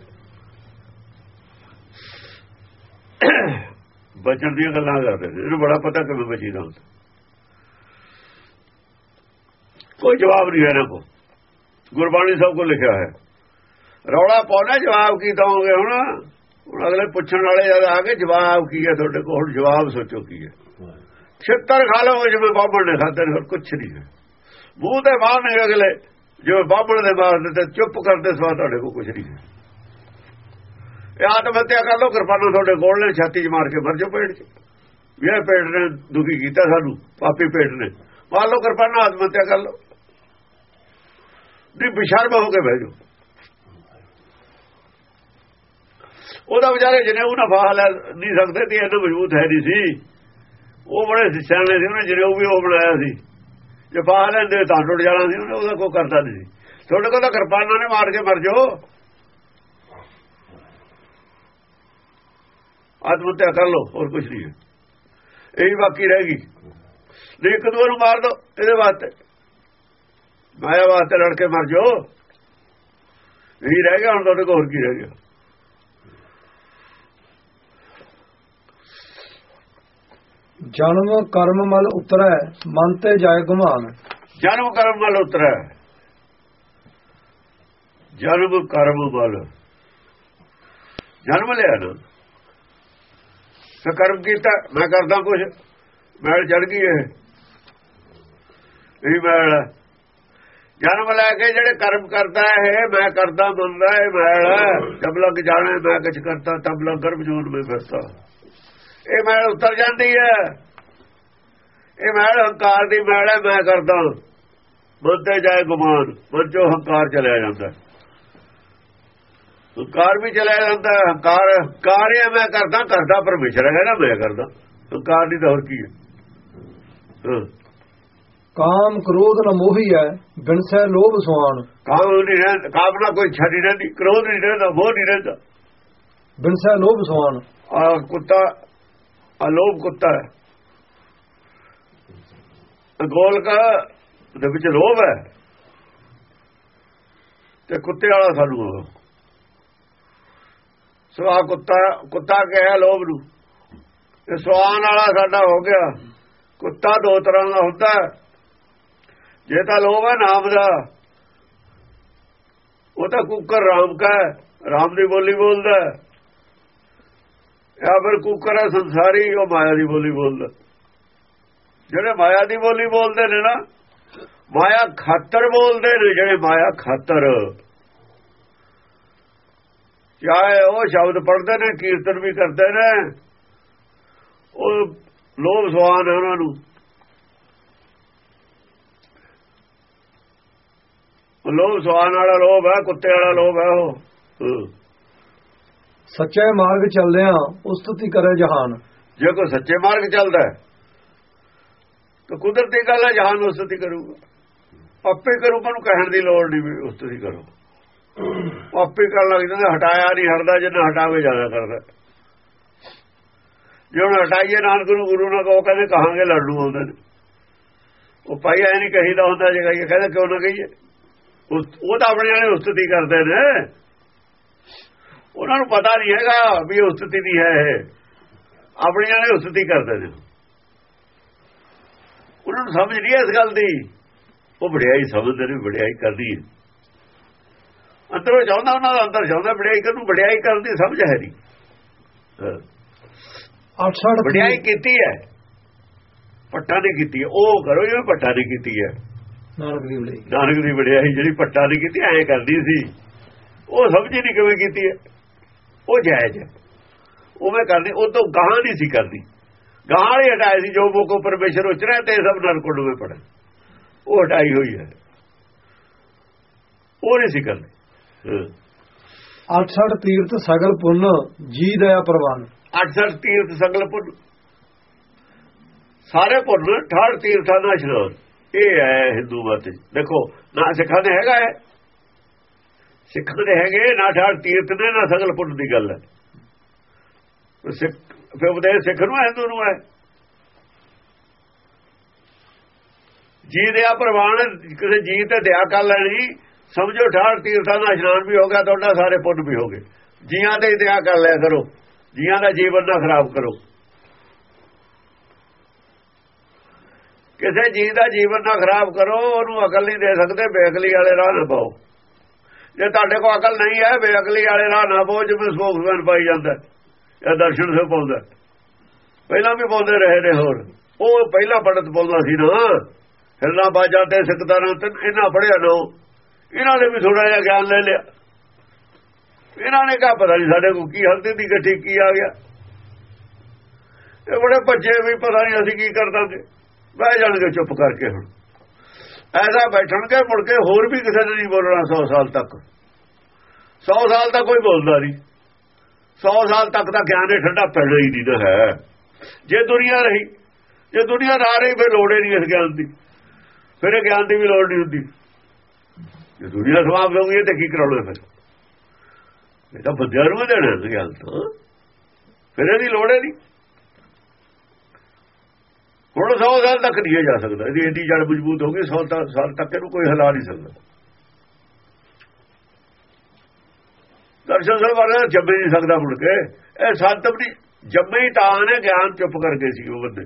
ਬਚਣ ਦੀਆਂ ਗੱਲਾਂ ਕਰਦੇ ਨੇ ਇਹਨੂੰ ਬੜਾ ਪਤਾ ਕਿਵੇਂ ਬਚੀਦਾ ਹੁੰਦਾ। ਕੋਈ ਜਵਾਬ ਨਹੀਂ ਹੈ ਇਹਨਾਂ ਕੋ ਗੁਰਬਾਣੀ ਸਭ ਕੋ ਲਿਖਿਆ ਹੈ। ਰੌਲਾ ਪਾਉਣਾ ਜਵਾਬ ਕੀ ਦਵੋਗੇ ਹੁਣ? ਹੁਣ ਅਗਲੇ ਪੁੱਛਣ ਵਾਲੇ ਜਦ ਆ ਕੇ ਜਵਾਬ ਕੀ ਹੈ ਤੁਹਾਡੇ ਕੋਲ? ਹੁਣ ਜਵਾਬ ਸੋਚੋ ਕੀ ਹੈ। ਛਿੱਤਰ ਖਾ ਲਓ, ਜਿਵੇਂ ਬਾਬਣ ਨੇ ਖਾਦੇ ਨੇ, ਹੋਰ ਕੁਛ ਨਹੀਂ ਹੈ। ਮੂੰਹ ਤੇ ਬਾਹਰ ਨੇ ਅਗਲੇ। ਜਿਵੇਂ ਬਾਬਣ ਦੇ ਮਾਰ ਦਿੱਤੇ, ਚੁੱਪ ਕਰਦੇ ਸਵਾ ਤੁਹਾਡੇ ਕੋਲ ਕੁਛ ਨਹੀਂ। ਇਹ ਆਤਮ ਹੱਤਿਆ ਕਰ ਲਓ, ਕਿਰਪਾਨਾਂ ਤੁਹਾਡੇ ਕੋਲ ਨੇ, ਛਾਤੀ 'ਚ ਮਾਰ ਕੇ ਮਰ ਜਾਓ ਪੇਟ 'ਚ। ਵੀ ਇਹ ਪੇਟ ਨੇ ਦੁਖੀ ਕੀਤਾ ਸਾਨੂੰ, ਪਾਪੀ ਪੇਟ ਨੇ। ਮਾਰ ਲਓ ਕਿਰਪਾਨਾਂ ਆਤਮ ਹੱਤਿਆ ਕਰ ਲਓ। ਵੀ ਬਿਸ਼ਰਮ ਹੋ ਕੇ ਬਹਿ ਜਾਓ। ਉਹਦਾ ਵਿਚਾਰੇ ਜਿਹਨੇ ਉਹਨਾਂ ਫਾਹ ਲੈ ਨਹੀਂ ਸਕਦੇ ਤੇ ਇਹਨੂੰ ਮਜ਼ਬੂਤ ਹੈ ਨਹੀਂ ਸੀ। ਉਹ ਬੜੇ ਸਿਆਣੇ ਸੀ ਉਹਨੇ ਜਿਹੜੇ ਉਹ ਵੀ ਉਹ ਬਣਾਇਆ ਸੀ। ਜੇ ਫਾਹ ਲੈਂਦੇ ਤਾਂ ਟੁੱਟ ਜਾਣਾ ਸੀ, ਉਹਨੇ ਉਹਦਾ ਕੋਈ ਕਰਦਾ ਨਹੀਂ ਸੀ। ਤੁਹਾਡੇ ਕੋਲ ਤਾਂ ਕਿਰਪਾਨਾਂ ਨੇ ਮਾਰ ਕੇ ਮਰ ਜਾਓ। ਆਤਮ ਹੱਤਿਆ ਕਰ ਲਓ, ਹੋਰ ਕੁਝ ਨਹੀਂ ਹੈ। ਇਹੀ ਬਾਕੀ ਰਹਿ ਗਈ। ਨਹੀਂ, ਇੱਕ ਦੂਏ ਨੂੰ ਮਾਰ ਦੋ, ਇਹਦੇ ਵਾਸਤੇ। ਮਾਇਆ ਵਾਸਤੇ ਲੜ ਕੇ ਮਰ ਜਾਓ। ਇਹੀ ਰਹਿ ਗਿਆ, ਹੁਣ ਤੁਹਾਡੇ ਕੋਲ ਹੋਰ ਕੀ ਰਹਿ ਗਿਆ? ਜਨਮ ਕਰਮ ਮਲ ਉਤਰੈ, ਮਨ ਤੇ ਜਾਏ ਗੁਮਾਨ। ਜਨਮ ਕਰਮ ਮਲ ਉਤਰੈ। ਜਨਮ ਕਰਮ ਮਲ। ਜਨਮ ਲਿਆ ਨਾ। ਤੇ ਕੀਤਾ, ਮੈਂ ਕਰਦਾ ਕੁਝ ਮੈਲ ਚੜ ਗਈ ਇਹ। ਇਹ ਮੈਲ। ਜਨਮ ਲੈ ਕੇ ਜਿਹੜੇ ਕਰਮ ਕਰਦਾ ਹੈ ਮੈਂ ਕਰਦਾ ਬੰਦਾ ਹੈ ਮੈਲ। ਹੈ। ਜਬ ਲੱਗ ਜਾਣੇ, ਮੈਂ ਕੁਝ ਕਰਦਾ, ਤਬ ਲੱਗ ਗਰਭ ਜੂਨ में ਫਿਰਤਾ ਇਹ ਮੈਲ ਉਤਰ ਜਾਂਦੀ ਹੈ। ਇਹ ਮੈਲ ਹੰਕਾਰ ਦੀ ਮੈਲ ਹੈ ਮੈਂ ਕਰਦਾ ਤੇ ਜਾਏ ਗੁਮਾਨ ਮਨ ਚੋਂ ਹੰਕਾਰ ਚਲਿਆ ਜਾਂਦਾ। ਹੰਕਾਰ ਵੀ ਚਲਿਆ ਜਾਂਦਾ ਹੰਕਾਰ ਹੰਕਾਰ ਹੀ ਮੈਂ ਕਰਦਾ ਕਰਦਾ ਪਰਮੇਸ਼ਰ ਹੈ ਨਾ ਮੈਂ ਕਰਦਾ। ਹੰਕਾਰ ਤਾਂ ਹੋਰ ਕੀ ਹੈ। ਕਾਮ ਕ੍ਰੋਧ ਨ ਮੋਹੀ ਹੈ ਬਿਨਸੈ ਲੋਭ ਸੁਆਨ ਕਾਮ ਨਹੀਂ ਰਹਿੰਦਾ ਕਾਮਨਾ ਕੋਈ ਛੱਡੀ ਰਹਿੰਦੀ ਕ੍ਰੋਧ ਨਹੀਂ ਰਹਿੰਦਾ ਮੋਹ ਨਹੀਂ ਰਹਿੰਦਾ। ਬਿਨਸੈ ਲੋਭ ਸੁਆਨ ਆ ਕੁੱਤਾ ਅਲੋਭ ਕੁੱਤਾ ਹੈ। ਗੋਲਕ ਦੇ ਵਿੱਚ ਲੋਭ ਹੈ ਤੇ ਕੁੱਤੇ ਵਾਲਾ ਸਾਨੂੰ ਉਹ। ਸੋ ਆ ਕੁੱਤਾ ਕੁੱਤਾ ਕਿਹਾ ਲੋਭ ਨੂੰ। ਤੇ ਸਵਾਨ ਵਾਲਾ ਸਾਡਾ ਹੋ ਗਿਆ। ਕੁੱਤਾ ਦੋ ਤਰ੍ਹਾਂ ਦਾ ਹੁੰਦਾ। ਜੇ ਤਾਂ ਲੋਭ ਹੈ ਨਾਮ ਦਾ, ਉਹ ਤਾਂ ਕੁੱਕਰ ਰਾਮ ਕਾ ਰਾਮ ਦੀ ਬੋਲੀ ਬੋਲਦਾ ਜਾਂ ਫਿਰ ਕੁੱਕਰ ਹੈ ਸੰਸਾਰੀ, ਉਹ ਮਾਇਆ ਦੀ ਬੋਲੀ ਬੋਲਦਾ ਜਿਹੜੇ ਮਾਇਆ ਦੀ ਬੋਲੀ ਬੋਲਦੇ ਨੇ ਨਾ ਮਾਇਆ ਖਾਤਰ ਬੋਲਦੇ ਨੇ ਜਿਹੜੇ ਮਾਇਆ ਖਾਤਰ। ਚਾਹੇ ਉਹ ਸ਼ਬਦ ਪੜ੍ਹਦੇ ਨੇ ਕੀਰਤਨ ਵੀ ਕਰਦੇ ਨੇ ਉਹ ਲੋਭ ਸਵਾਨ ਹੈ ਉਹਨਾਂ ਨੂੰ। ਉਹ ਲੋਭ ਸਵਾਨ ਵਾਲਾ ਲੋਭ ਹੈ ਕੁੱਤੇ ਵਾਲਾ ਲੋਭ ਹੈ ਉਹ। ਸੱਚੇ ਮਾਰਗ ਚੱਲਦਿਆਂ ਉਸਤਤੀ ਕਰੇ ਜਹਾਨ। ਜੇ ਕੋਈ ਸੱਚੇ ਮਾਰਗ ਚੱਲਦਾ ਹੈ ਤਾਂ ਕੁਦਰਤੀ ਗੱਲ ਹੈ ਜਹਾਨ ਉਸਤਤੀ ਕਰੂਗਾ। ਆਪੇ ਕਰੂਗਾ ਨੂੰ ਕਹਿਣ ਦੀ ਲੋੜ ਨਹੀਂ ਵੀ ਉਸਤਤੀ ਕਰੋ। ਆਪੇ ਕਰਨ ਲੱਗ ਜਾਂਦਾ, ਹਟਾਇਆ ਨਹੀਂ ਹਟਦਾ, ਜਿੰਨਾ ਹਟਾਵੇ ਜ਼ਿਆਦਾ ਕਰਦਾ। ਜੇ ਹੁਣ ਹਟਾਈਏ ਨਾਨਕ ਨੂੰ, ਗੁਰੂ ਨਾਲ ਕਹੋ ਕਹਿੰਦੇ ਕਹਾਂਗੇ ਲੜੂ ਆਉਂਦੇ ਨੇ। ਉਹ ਭਾਈ ਐ ਨਹੀਂ ਕਹੀਦਾ ਹੁੰਦਾ, ਜੇ ਕਹੀਏ, ਕਹਿੰਦਾ ਕਿਉਂ ਨਾ ਕਹੀਏ। ਉਹ ਉਹ ਤਾਂ ਆਪਣੇ ਵਾਲੇ ਉਸਤਤੀ ਕਰਦੇ ਨੇ। ਉਹਨਾਂ ਨੂੰ ਪਤਾ ਨਹੀਂ ਹੈਗਾ ਵੀ ਇਹ ਉਸਤਤੀ ਦੀ ਹੈ ਇਹ। ਆਪਣੀਆਂ ਨੇ ਉਸਤਤੀ ਕਰਦੇ ਨੇ। ਉਹਨਾਂ ਨੂੰ ਸਮਝ ਨਹੀਂ ਇਸ ਗੱਲ ਦੀ। ਉਹ ਵਡਿਆਈ ਸਮਝਦੇ ਨੇ ਵਡਿਆਈ ਕਰਦੀ ਹੈ। ਅੰਦਰੋਂ ਚਾਹੁੰਦਾ ਉਹਨਾਂ ਦਾ ਅੰਦਰ ਚਾਹੁੰਦਾ ਵਡਿਆਈ ਕਰਨ ਨੂੰ ਵਡਿਆਈ ਕਰਨ ਦੀ ਸਮਝ ਹੈ ਨਹੀਂ। ਹਾਂ। 68 ਵਡਿਆਈ ਕੀਤੀ ਹੈ। ਪੱਟਾ ਨੇ ਕੀਤੀ ਹੈ। ਉਹ ਕਰੋ ਜਿਵੇਂ ਪੱਟਾ ਨੇ ਕੀਤੀ ਹੈ। ਨਾਨਕ ਦੀ ਬਲੇ ਨਾਨਕ ਦੀ ਵਡਿਆਈ ਜਿਹੜੀ ਪੱਟਾ ਨੇ ਕੀਤੀ ਐਂ ਕਰਦੀ ਸੀ। ਉਹ ਸਮਝੀ ਨਹੀਂ ਕਿਵੇਂ ਕੀਤੀ ਹੈ। ਉਹ ਜਾਇਜ਼ ਹੈ। ਉਹ ਮੈਂ ਕਰਦੀ ਉਹ ਤੋਂ ਗਾਹਾਂ ਨਹੀਂ ਸੀ ਕਰਦੀ। ਗਾਹਾਂ ਵਾਲੀ ਹਟਾਈ ਸੀ ਜੋ ਮੋਕੋ ਪਰਮੇਸ਼ਰ ਉਚਰਿਆ ਤੇ ਸਭ ਨਰਕ ਡੂਬੇ ਪੜੇ ਉਹ ਹਟਾਈ ਹੋਈ ਹੈ। ਉਹ ਨਹੀਂ ਸੀ ਕਰਦੀ ਹਾਂ। 68 ਤੀਰਥ ਸਗਲ ਪੁੰਨ ਜੀ ਦਇਆ ਪ੍ਰਵਾਨ। 68 ਤੀਰਥ ਸਗਲ ਪੁੰਨ। ਸਾਰੇ ਪੁੰਨ 68 ਤੀਰਥਾਂ ਦਾ ਇਸ਼ਨਾਨ ਇਹ ਹੈ ਹਿੰਦੂ ਮਤ। ਦੇਖੋ ਨਾ ਸਿੱਖਾਂ ਦੇ ਹੈਗਾ ਹੈ ਸਿੱਖਾਂ ਦੇ ਹੈਗੇ ਨਾ 68 ਤੀਰਥ ਨੇ ਨਾ ਸਗਲ ਪੁੰਨ ਦੀ ਗੱਲ ਹੈ। ਸਿੱਖ ਫਿਰ ਉਪਦੇਸ਼ ਸਿੱਖ ਨੂੰ ਹੈ ਹਿੰਦੂ ਨੂੰ ਹੈ। ਜੀ ਦੇ ਪ੍ਰਵਾਨ, ਕਿਸੇ ਜੀ ਤੇ ਦਇਆ ਕਰ ਲੈਣੀ, ਸਮਝੋ ਠਾੜ ਤੀਰਥਾਂ ਦਾ ਇਸ਼ਨਾਨ ਵੀ ਹੋ ਗਿਆ, ਤੁਹਾਡਾ ਸਾਰੇ ਪੁੰਨ ਵੀ ਹੋ ਗਏ। ਜੀਆਂ ਤੇ ਹੀ ਦਇਆ ਕਰ ਲਿਆ ਕਰੋ, ਜੀਆਂ ਦਾ ਜੀਵਨ ਨਾ ਖਰਾਬ ਕਰੋ। ਕਿਸੇ ਜੀ ਦਾ ਜੀਵਨ ਨਾ ਖਰਾਬ ਕਰੋ, ਉਹਨੂੰ ਅਕਲ ਨਹੀਂ ਦੇ ਸਕਦੇ, ਬੇਅਕਲੀ ਵਾਲੇ ਰਾਹ ਨਾ ਪਾਓ। ਜੇ ਤੁਹਾਡੇ ਕੋਲ ਅਕਲ ਨਹੀਂ ਹੈ, ਬੇਅਕਲੀ ਵਾਲੇ ਰਾਹ ਨਾ ਪਾਓ, ਜਿਵੇਂ ਸਪੋਕਸਮੈਨ ਪਾਈ ਜਾਂਦਾ। ਇਹ ਦਰਸ਼ਨ ਸੇ ਪਾਉਂਦਾ। ਪਹਿਲਾਂ ਵੀ ਬੋਲਦੇ ਰਹੇ ਨੇ ਹੋਰ। ਉਹ ਪਹਿਲਾਂ ਪੜਤ ਬੋਲਦਾ ਸੀ ਨਾ। ਹਿਰਨਾ ਬਾਜਾਂ ਤੇ ਸਿੱਖਦਾਰਾਂ ਤੇ ਇਹਨਾਂ ਪੜਿਆ ਨੋ। ਇਹਨਾਂ ਨੇ ਵੀ ਥੋੜਾ ਜਿਹਾ ਗਿਆਨ ਲੈ ਲਿਆ। ਇਹਨਾਂ ਨੇ ਕਹਾ, ਪਤਾ ਨਹੀਂ ਸਾਡੇ ਕੋਲ ਕੀ ਹਲਦੀ ਦੀ ਗੱਠੀ, ਕੀ ਆ ਗਿਆ। ਇਹ ਬੜੇ ਭੱਜੇ ਵੀ ਪਤਾ ਨਹੀਂ ਅਸੀਂ ਕੀ ਕਰ ਦਾਂਗੇ। ਬਹਿ ਜਾਣਗੇ ਚੁੱਪ ਕਰਕੇ ਹੁਣ। ਐਸਾ ਬੈਠਣਗੇ, ਮੁੜ ਕੇ ਹੋਰ ਵੀ ਕਿਸੇ ਨੇ ਨਹੀਂ ਬੋਲਣਾ 100 ਸਾਲ ਤੱਕ। 100 ਸਾਲ ਤੱਕ ਕੋਈ ਬੋਲਦਾ ਨਹੀਂ 100 ਸਾਲ ਤੱਕ ਦਾ ਗਿਆਨ ਇਹ ਠੰਡਾ ਪੈਣਾ ਹੀ ਨਹੀਂ ਹੈ। ਜੇ ਦੁਨੀਆ ਰਹੀ, ਜੇ ਦੁਨੀਆ ਨਾ ਰਹੀ, ਫਿਰ ਲੋੜ ਹੀ ਨਹੀਂ ਇਸ ਗਿਆਨ ਦੀ। ਫਿਰ ਇਹ ਗਿਆਨ ਦੀ ਵੀ ਲੋੜ ਨਹੀਂ ਹੁੰਦੀ। ਜੇ ਦੁਨੀਆ ਸਮਾਪਤ ਹੋ ਗਈ ਤੇ ਕੀ ਕਰਾਉਣਾ ਫਿਰ? ਇਹ ਤਾਂ ਬੰਦਿਆਂ ਨੂੰ ਦੇਣਾ ਗਿਆਨ ਤਾਂ। ਫਿਰ ਇਹਦੀ ਲੋੜ ਹੈ ਨਹੀਂ। ਹੁਣ 100 ਸਾਲ ਤੱਕ ਨਹੀਂ ਜਾ ਸਕਦਾ। ਇਹਦੀ ਇੰਨੀ ਜੜ ਮਜ਼ਬੂਤ ਹੋ ਗਈ 100 ਸਾਲ ਤੱਕ ਇਹਨੂੰ ਕੋਈ ਹਿਲਾ ਨਹੀਂ ਸਕਦਾ। ਦਰਸ਼ਨ ਸਰਵਰ ਜੰਮੇ ਨਹੀਂ ਸਕਦਾ ਮੁੜ ਕੇ। ਇਹ ਸੰਤ ਵੀ ਜੰਮੇ ਤਾਂ ਨੇ, ਗਿਆਨ ਚੁੱਪ ਕਰਕੇ ਸੀ ਉਹ ਬੰਦੇ।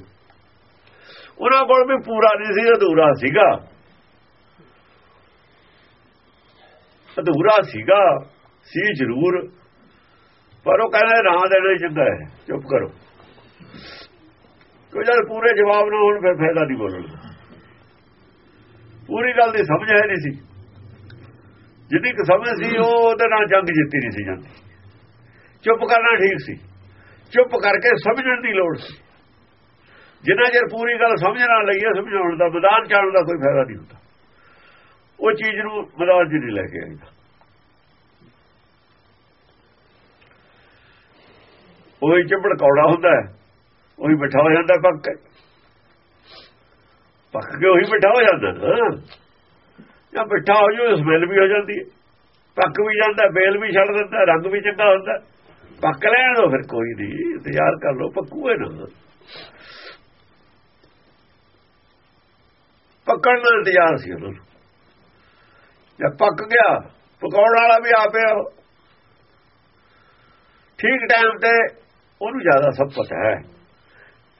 ਉਹਨਾਂ ਕੋਲ ਵੀ ਪੂਰਾ ਨਹੀਂ ਸੀ, ਅਧੂਰਾ ਸੀਗਾ। ਅਧੂਰਾ ਸੀਗਾ, ਸੀ ਜ਼ਰੂਰ। ਪਰ ਉਹ ਕਹਿੰਦੇ ਰਾਹ ਦੇਣਾ ਹੀ ਚੰਗਾ ਹੈ, ਚੁੱਪ ਕਰੋ। ਕੋਈ ਜਦ ਪੂਰੇ ਜਵਾਬ ਨਾ ਹੋਣ, ਫਿਰ ਫਾਇਦਾ ਨਹੀਂ ਬੋਲਣ ਪੂਰੀ ਗੱਲ ਦੀ ਸਮਝ ਹੈ ਨਹੀਂ ਸੀ। ਜਿੰਨੀ ਕੁ ਸਮਝ ਸੀ, ਉਹ ਉਹਦੇ ਨਾਲ ਜੰਗ ਜਿੱਤੀ ਨਹੀਂ ਸੀ ਜਾਂਦੀ। ਚੁੱਪ ਕਰਨਾ ਠੀਕ ਸੀ। ਚੁੱਪ ਕਰਕੇ ਸਮਝਣ ਦੀ ਲੋੜ ਸੀ। ਜਿੰਨਾ ਚਿਰ ਪੂਰੀ ਗੱਲ ਸਮਝ ਨਾ ਲਈਏ, ਸਮਝਾਉਣ ਦਾ, ਮੈਦਾਨ ਚਾਉਣ ਦਾ ਕੋਈ ਫਾਇਦਾ ਨਹੀਂ ਹੁੰਦਾ। ਉਹ ਚੀਜ਼ ਨੂੰ ਮੈਦਾਨ 'ਚ ਨਹੀਂ ਲੈ ਕੇ ਆਈਦਾ। ਉਹੀ ਚਿਬੜ ਕੌੜਾ ਹੁੰਦਾ ਉਹੀ ਬਿਠਾ ਹੋ ਜਾਂਦਾ ਪੱਕ ਕੇ। ਪੱਕ ਕੇ ਉਹੀ ਬਿਠਾ ਹੋ ਜਾਂਦਾ ਹਾਂ ਜਾਂ ਹੋ ਜੋ ਸਮੈਲ ਵੀ ਹੋ ਜਾਂਦੀ ਹੈ। ਪੱਕ ਵੀ ਜਾਂਦਾ, ਬੇਲ ਵੀ ਛੱਡ ਦਿੰਦਾ, ਰੰਗ ਵੀ ਚੰਗਾ ਹੁੰਦਾ। ਪੱਕ ਲੈਣ ਦੋ ਫਿਰ ਕੋਈ ਨਹੀਂ ਇੰਤਜ਼ਾਰ ਕਰ ਲੋ ਪੱਕੂ ਹੈ ਨਾ। ਪੱਕਣ ਦਾ ਇੰਤਜ਼ਾਰ ਸੀ ਉਹਨਾਂ ਨੂੰ। ਜਦ ਪੱਕ ਗਿਆ, ਪਕਾਉਣ ਵਾਲਾ ਵੀ ਆਪੇ ਠੀਕ ਟਾਈਮ ਤੇ ਉਹਨੂੰ ਜ਼ਿਆਦਾ ਸਭ ਪਤਾ ਹੈ।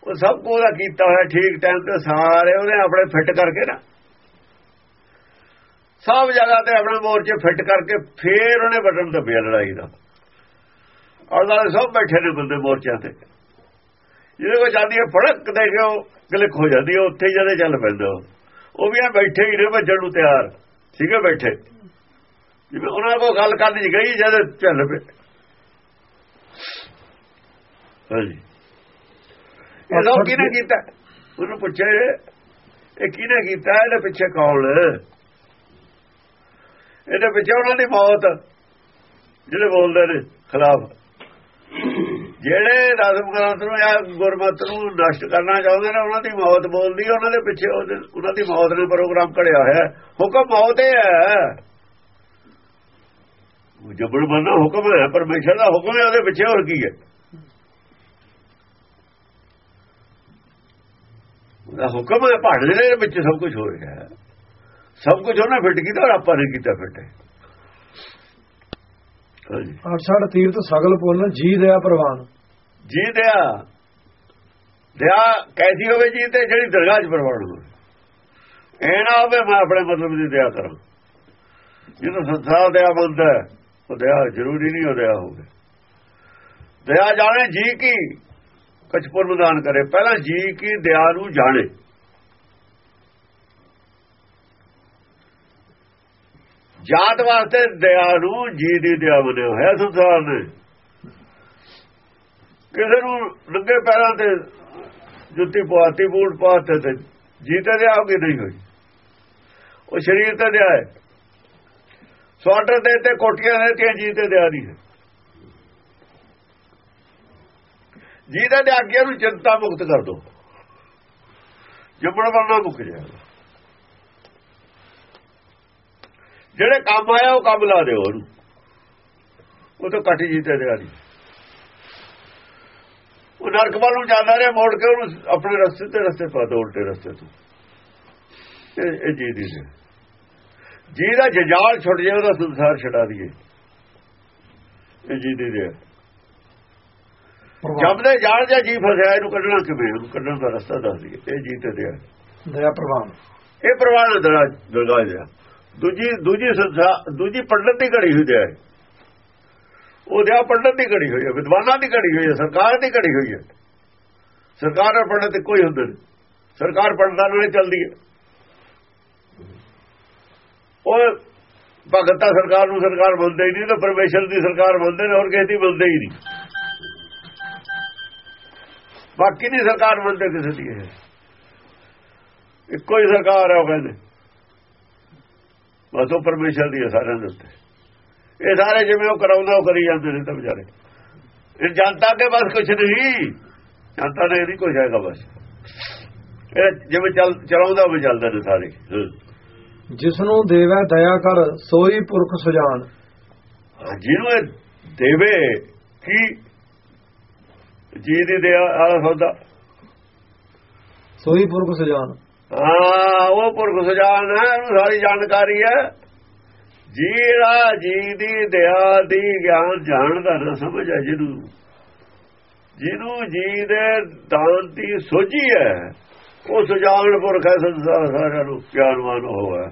ਉਹ ਸਭ ਕੋ ਉਹਦਾ ਕੀਤਾ ਹੋਇਆ ਠੀਕ ਟਾਈਮ ਤੇ ਸਾਰੇ ਉਹਨੇ ਆਪਣੇ ਫਿੱਟ ਕਰਕੇ ਨਾ ਸਭ ਜਗ੍ਹਾ ਤੇ ਆਪਣੇ ਮੋਰਚੇ ਫਿੱਟ ਕਰਕੇ ਫੇਰ ਉਹਨੇ ਬਟਨ ਦੱਬਿਆ ਲੜਾਈ ਦਾ। ਔਰ ਸਭ ਬੈਠੇ ਨੇ ਬੰਦੇ ਮੋਰਚਿਆਂ ਤੇ। ਜਿਹਦੇ ਕੋ ਜਾਂਦੀ ਹੈ ਫੜਕ ਦੇ ਕੇ ਉਹ ਕਲਿੱਕ ਹੋ ਜਾਂਦੀ ਹੈ ਉੱਥੇ ਜਦੇ ਚੱਲ ਪੈਂਦਾ ਉਹ। ਵੀ ਆ ਬੈਠੇ ਹੀ ਨੇ ਭੱਜਣ ਨੂੰ ਤਿਆਰ। ਸੀਗੇ ਬੈਠੇ। ਜਿਵੇਂ ਉਹਨਾਂ ਕੋ ਗੱਲ ਕਰਨ ਗਈ ਜਦ ਚੱਲ ਪਏ। ਹਾਂਜੀ। ਇਹ ਲੋਕ ਕਿਹਨੇ ਕੀਤਾ? ਉਹਨੂੰ ਪੁੱਛੇ ਇਹ ਕਿਹਨੇ ਕੀਤਾ? ਇਹਦੇ ਪਿੱਛੇ ਕੌਣ ਇਹਦੇ ਪਿੱਛੇ ਉਹਨਾਂ ਦੀ ਮੌਤ, ਜਿਹੜੇ ਬੋਲਦੇ ਨੇ, ਖਿਲਾਫ। ਜਿਹੜੇ ਰਸਮ ਗ੍ਰੰਥ ਨੂੰ ਜਾਂ ਗੁਰਮਤ ਨੂੰ ਨਸ਼ਟ ਕਰਨਾ ਚਾਹੁੰਦੇ ਨੇ, ਉਹਨਾਂ ਦੀ ਮੌਤ ਬੋਲਦੀ ਉਹਨਾਂ ਦੇ ਪਿੱਛੇ ਉਹਨਾਂ ਦੀ ਮੌਤ ਨੇ ਪ੍ਰੋਗਰਾਮ ਘੜਿਆ ਹੋਇਆ। ਹੁਕਮ ਮੌਤ ਹੈ। ਜਬਰ ਬੰਨਾ ਹੁਕਮ ਹੈ, ਪਰਮੇਸ਼ਰ ਦਾ ਹੁਕਮ ਹੈ, ਉਹਦੇ ਪਿੱਛੇ ਹੋਰ ਕੀ ਹੈ? ਉਹਦਾ ਹੁਕਮ ਹੈ ਪਹਾੜ ਦੇ ਵਿੱਚ ਸਭ ਕੁਝ ਹੋ ਰਿਹਾ ਹੈ। ਸਭ ਕੁਝ ਉਹਨੇ ਫਿੱਟ ਕੀਤਾ ਔਰ ਆਪਾਂ ਨੇ ਕੀਤਾ ਫਿੱਟ। ਹਾਂਜੀ। ਅਰਸੜ ਤੀਰਥ ਸਗਲ ਪੁੰਨ ਜੀ ਦਇਆ ਪ੍ਰਵਾਨ। ਜੀ ਦਇਆ। ਦਇਆ ਕੈਸੀ ਹੋਵੇ ਜੀ ਤੇ ਜਿਹੜੀ ਦਰਗਾਹ 'ਚ ਪ੍ਰਵਾਨ ਹੋਵੇ। ਇਹ ਨਾ ਹੋਵੇ ਮੈਂ ਆਪਣੇ ਮਤਲਬ ਦੀ ਦਇਆ ਕਰਾਂ। ਜਿਹਨੂੰ ਸੰਸਾਰ ਦਇਆ ਮੰਨਦਾ ਉਹ ਦਇਆ ਜ਼ਰੂਰੀ ਨਹੀਂ ਹੋ ਦਇਆ ਹੋਵੇ। ਦਇਆ ਜਾਣੇ ਜੀ ਕੀ ਕਛਪੁਰ ਮੈਦਾਨ ਕਰੇ। ਪਹਿਲਾਂ ਜੀ ਕੀ ਦਇਆ ਨੂੰ ਜਾਣੇ। ਜਾਤ ਵਾਸਤੇ ਦਇਆ ਨੂੰ ਜੀ ਦੀ ਦਇਆ ਬਣਿਆ ਹੋਇਆ ਸੰਸਾਰ ਨੇ ਕਿਸੇ ਨੂੰ ਲੱਗੇ ਪੈਰਾਂ ਤੇ ਜੁੱਤੀ ਪਵਾਤੀ, ਬੂਟ ਪਾਤੇ ਤੇ ਜੀਤੇ ਦੇ ਆਉਗੀ ਨਹੀਂ ਹੋਈ। ਉਹ ਸਰੀਰ ਤੇ ਦਿਆ ਹੈ। ਸਵਾਟਰ ਦੇ ਤੇ ਕੋਟੀਆਂ ਦੇ ਤੇ ਜੀਤੇ ਦਿਆ ਨਹੀਂ ਹੈ। ਜਿਹਦੇ ਦੇ ਅੱਗੇ ਨੂੰ ਚਿੰਤਾ ਮੁਕਤ ਕਰ ਦੋ। ਜੰਮਣ ਵਰਨਾ ਮੁੱਕ ਜਾਏਗਾ। ਜਿਹੜੇ ਕੰਮ ਆਇਆ ਉਹ ਕੰਮ ਲਾ ਦਿਓ ਉਹਨੂੰ। ਉਹ ਤਾਂ ਕੱਟ ਜੀਤੇ ਦੇ ਆਦੀ ਉਹ ਨਰਕ ਵੱਲ ਨੂੰ ਜਾਂਦਾ ਰਿਹਾ ਮੋੜ ਕੇ ਉਹਨੂੰ ਆਪਣੇ ਰਸਤੇ ਤੇ ਰਸਤੇ ਪਾ ਦੋ ਉਲਟੇ ਰਸਤੇ ਤੋਂ। ਇਹ ਜੀ ਦੀ ਹੈ ਜੀ ਦਾ ਜਜਾਲ ਛੁੱਟ ਜਾਏ ਉਹਦਾ ਸੰਸਾਰ ਛਡਾ ਦਈਏ। ਇਹ ਜੀ ਦੀ ਹੈ ਜਦ ਦੇ ਜਾਲ ਜਾਂ ਜੀ ਫਸਿਆ ਇਹਨੂੰ ਕੱਢਣਾ ਕਿਵੇਂ? ਉਹਨੂੰ ਕੱਢਣ ਦਾ ਰਸਤਾ ਦੱਸ ਦਈਏ। ਇਹ ਜੀ ਤੇ ਦਿਆ ਦਇਆ ਪ੍ਰਵਾਨ। ਇਹ ਪ੍ਰਵਾਨ ਦਰਾ ਦਰਗਾਹ ਜਾ ਦੂਜੀ ਦੂਜੀ ਸੰਸਾਰ ਦੂਜੀ ਪੰਡਤ ਦੀ ਘੜੀ ਹੋਈ ਹੈ ਉਹ ਦਿਆ ਪੰਡਤ ਦੀ ਘੜੀ ਹੋਈ ਹੈ, ਵਿਦਵਾਨਾਂ ਦੀ ਘੜੀ ਹੋਈ ਹੈ, ਸਰਕਾਰ ਦੀ ਘੜੀ ਹੋਈ ਹੈ। ਸਰਕਾਰ ਔਰ ਪੰਡਤ ਕੋਈ ਹੁੰਦੇ ਨਹੀਂ ਸਰਕਾਰ ਪੰਡਤਾਂ ਨਾਲ ਚੱਲਦੀ ਹੈ। ਉਹ ਭਗਤਾ ਸਰਕਾਰ ਨੂੰ ਸਰਕਾਰ ਮੰਨਦੇ ਹੀ ਨਹੀਂ ਤਾਂ ਪਰਮੇਸ਼ਰ ਦੀ ਸਰਕਾਰ ਮੰਨਦੇ ਨੇ, ਹੋਰ ਕਿਸੇ ਦੀ ਮੰਨਦੇ ਹੀ ਨਹੀਂ। ਬਾਕੀ ਦੀ ਸਰਕਾਰ ਮੰਨਦੇ ਕਿਸੇ ਦੀ ਇੱਕੋ ਹੀ ਸਰਕਾਰ ਹੈ ਉਹ ਕਹਿੰਦੇ। ਬਸ ਉਹ ਪਰਮੇਸ਼ਰ ਦੀ ਹੈ ਸਾਰਿਆਂ ਦੇ ਉੱਤੇ। ਇਹ ਸਾਰੇ ਜਿਵੇਂ ਉਹ ਕਰਾਉਂਦਾ ਉਹ ਕਰੀ ਜਾਂਦੇ ਨੇ ਤਾਂ ਵਿਚਾਰੇ। ਇਹ ਜਨਤਾ ਦੇ ਬਸ ਕੁਝ ਨਹੀਂ। ਜਨਤਾ ਨੇ ਨਹੀਂ ਕੁਝ ਹੈਗਾ ਬਸ। ਇਹ ਜਿਵੇਂ ਚੱਲ ਚਲਾਉਂਦਾ ਉਹ ਚੱਲਦੇ ਨੇ ਸਾਰੇ। ਜਿਸ ਨੂੰ ਦੇਵੈ ਦਇਆ ਕਰ ਸੋਈ ਪੁਰਖ ਸੁਜਾਨ। ਜਿਹਨੂੰ ਇਹ ਦੇਵੇ ਕੀ? ਜੀ ਦੀ ਦਇਆ ਸੌਦਾ। ਸੋਈ ਪੁਰਖ ਸੁਜਾਨ। ਹਾਂ, ਉਹ ਪੁਰਖ ਸੁਜਾਨ ਹੈ, ਉਹਨੂੰ ਸਾਰੀ ਜਾਣਕਾਰੀ ਹੈ। ਜਿਹੜਾ ਜੀ ਦੀ ਦਇਆ ਦੀ ਗਿਆਨ ਜਾਣਦਾ ਨਾ ਸਮਝ ਹੈ ਜਿਹਨੂੰ। ਜਿਹਨੂੰ ਜੀ ਦੇ ਦਾਨ ਦੀ ਸੋਝੀ ਹੈ, ਉਹ ਸੁਜਾਨ ਪੁਰਖ ਹੈ, ਸੰਸਾਰ ਸਾਰਿਆਂ ਨੂੰ ਗਿਆਨਵਾਨ ਹੋਇਆ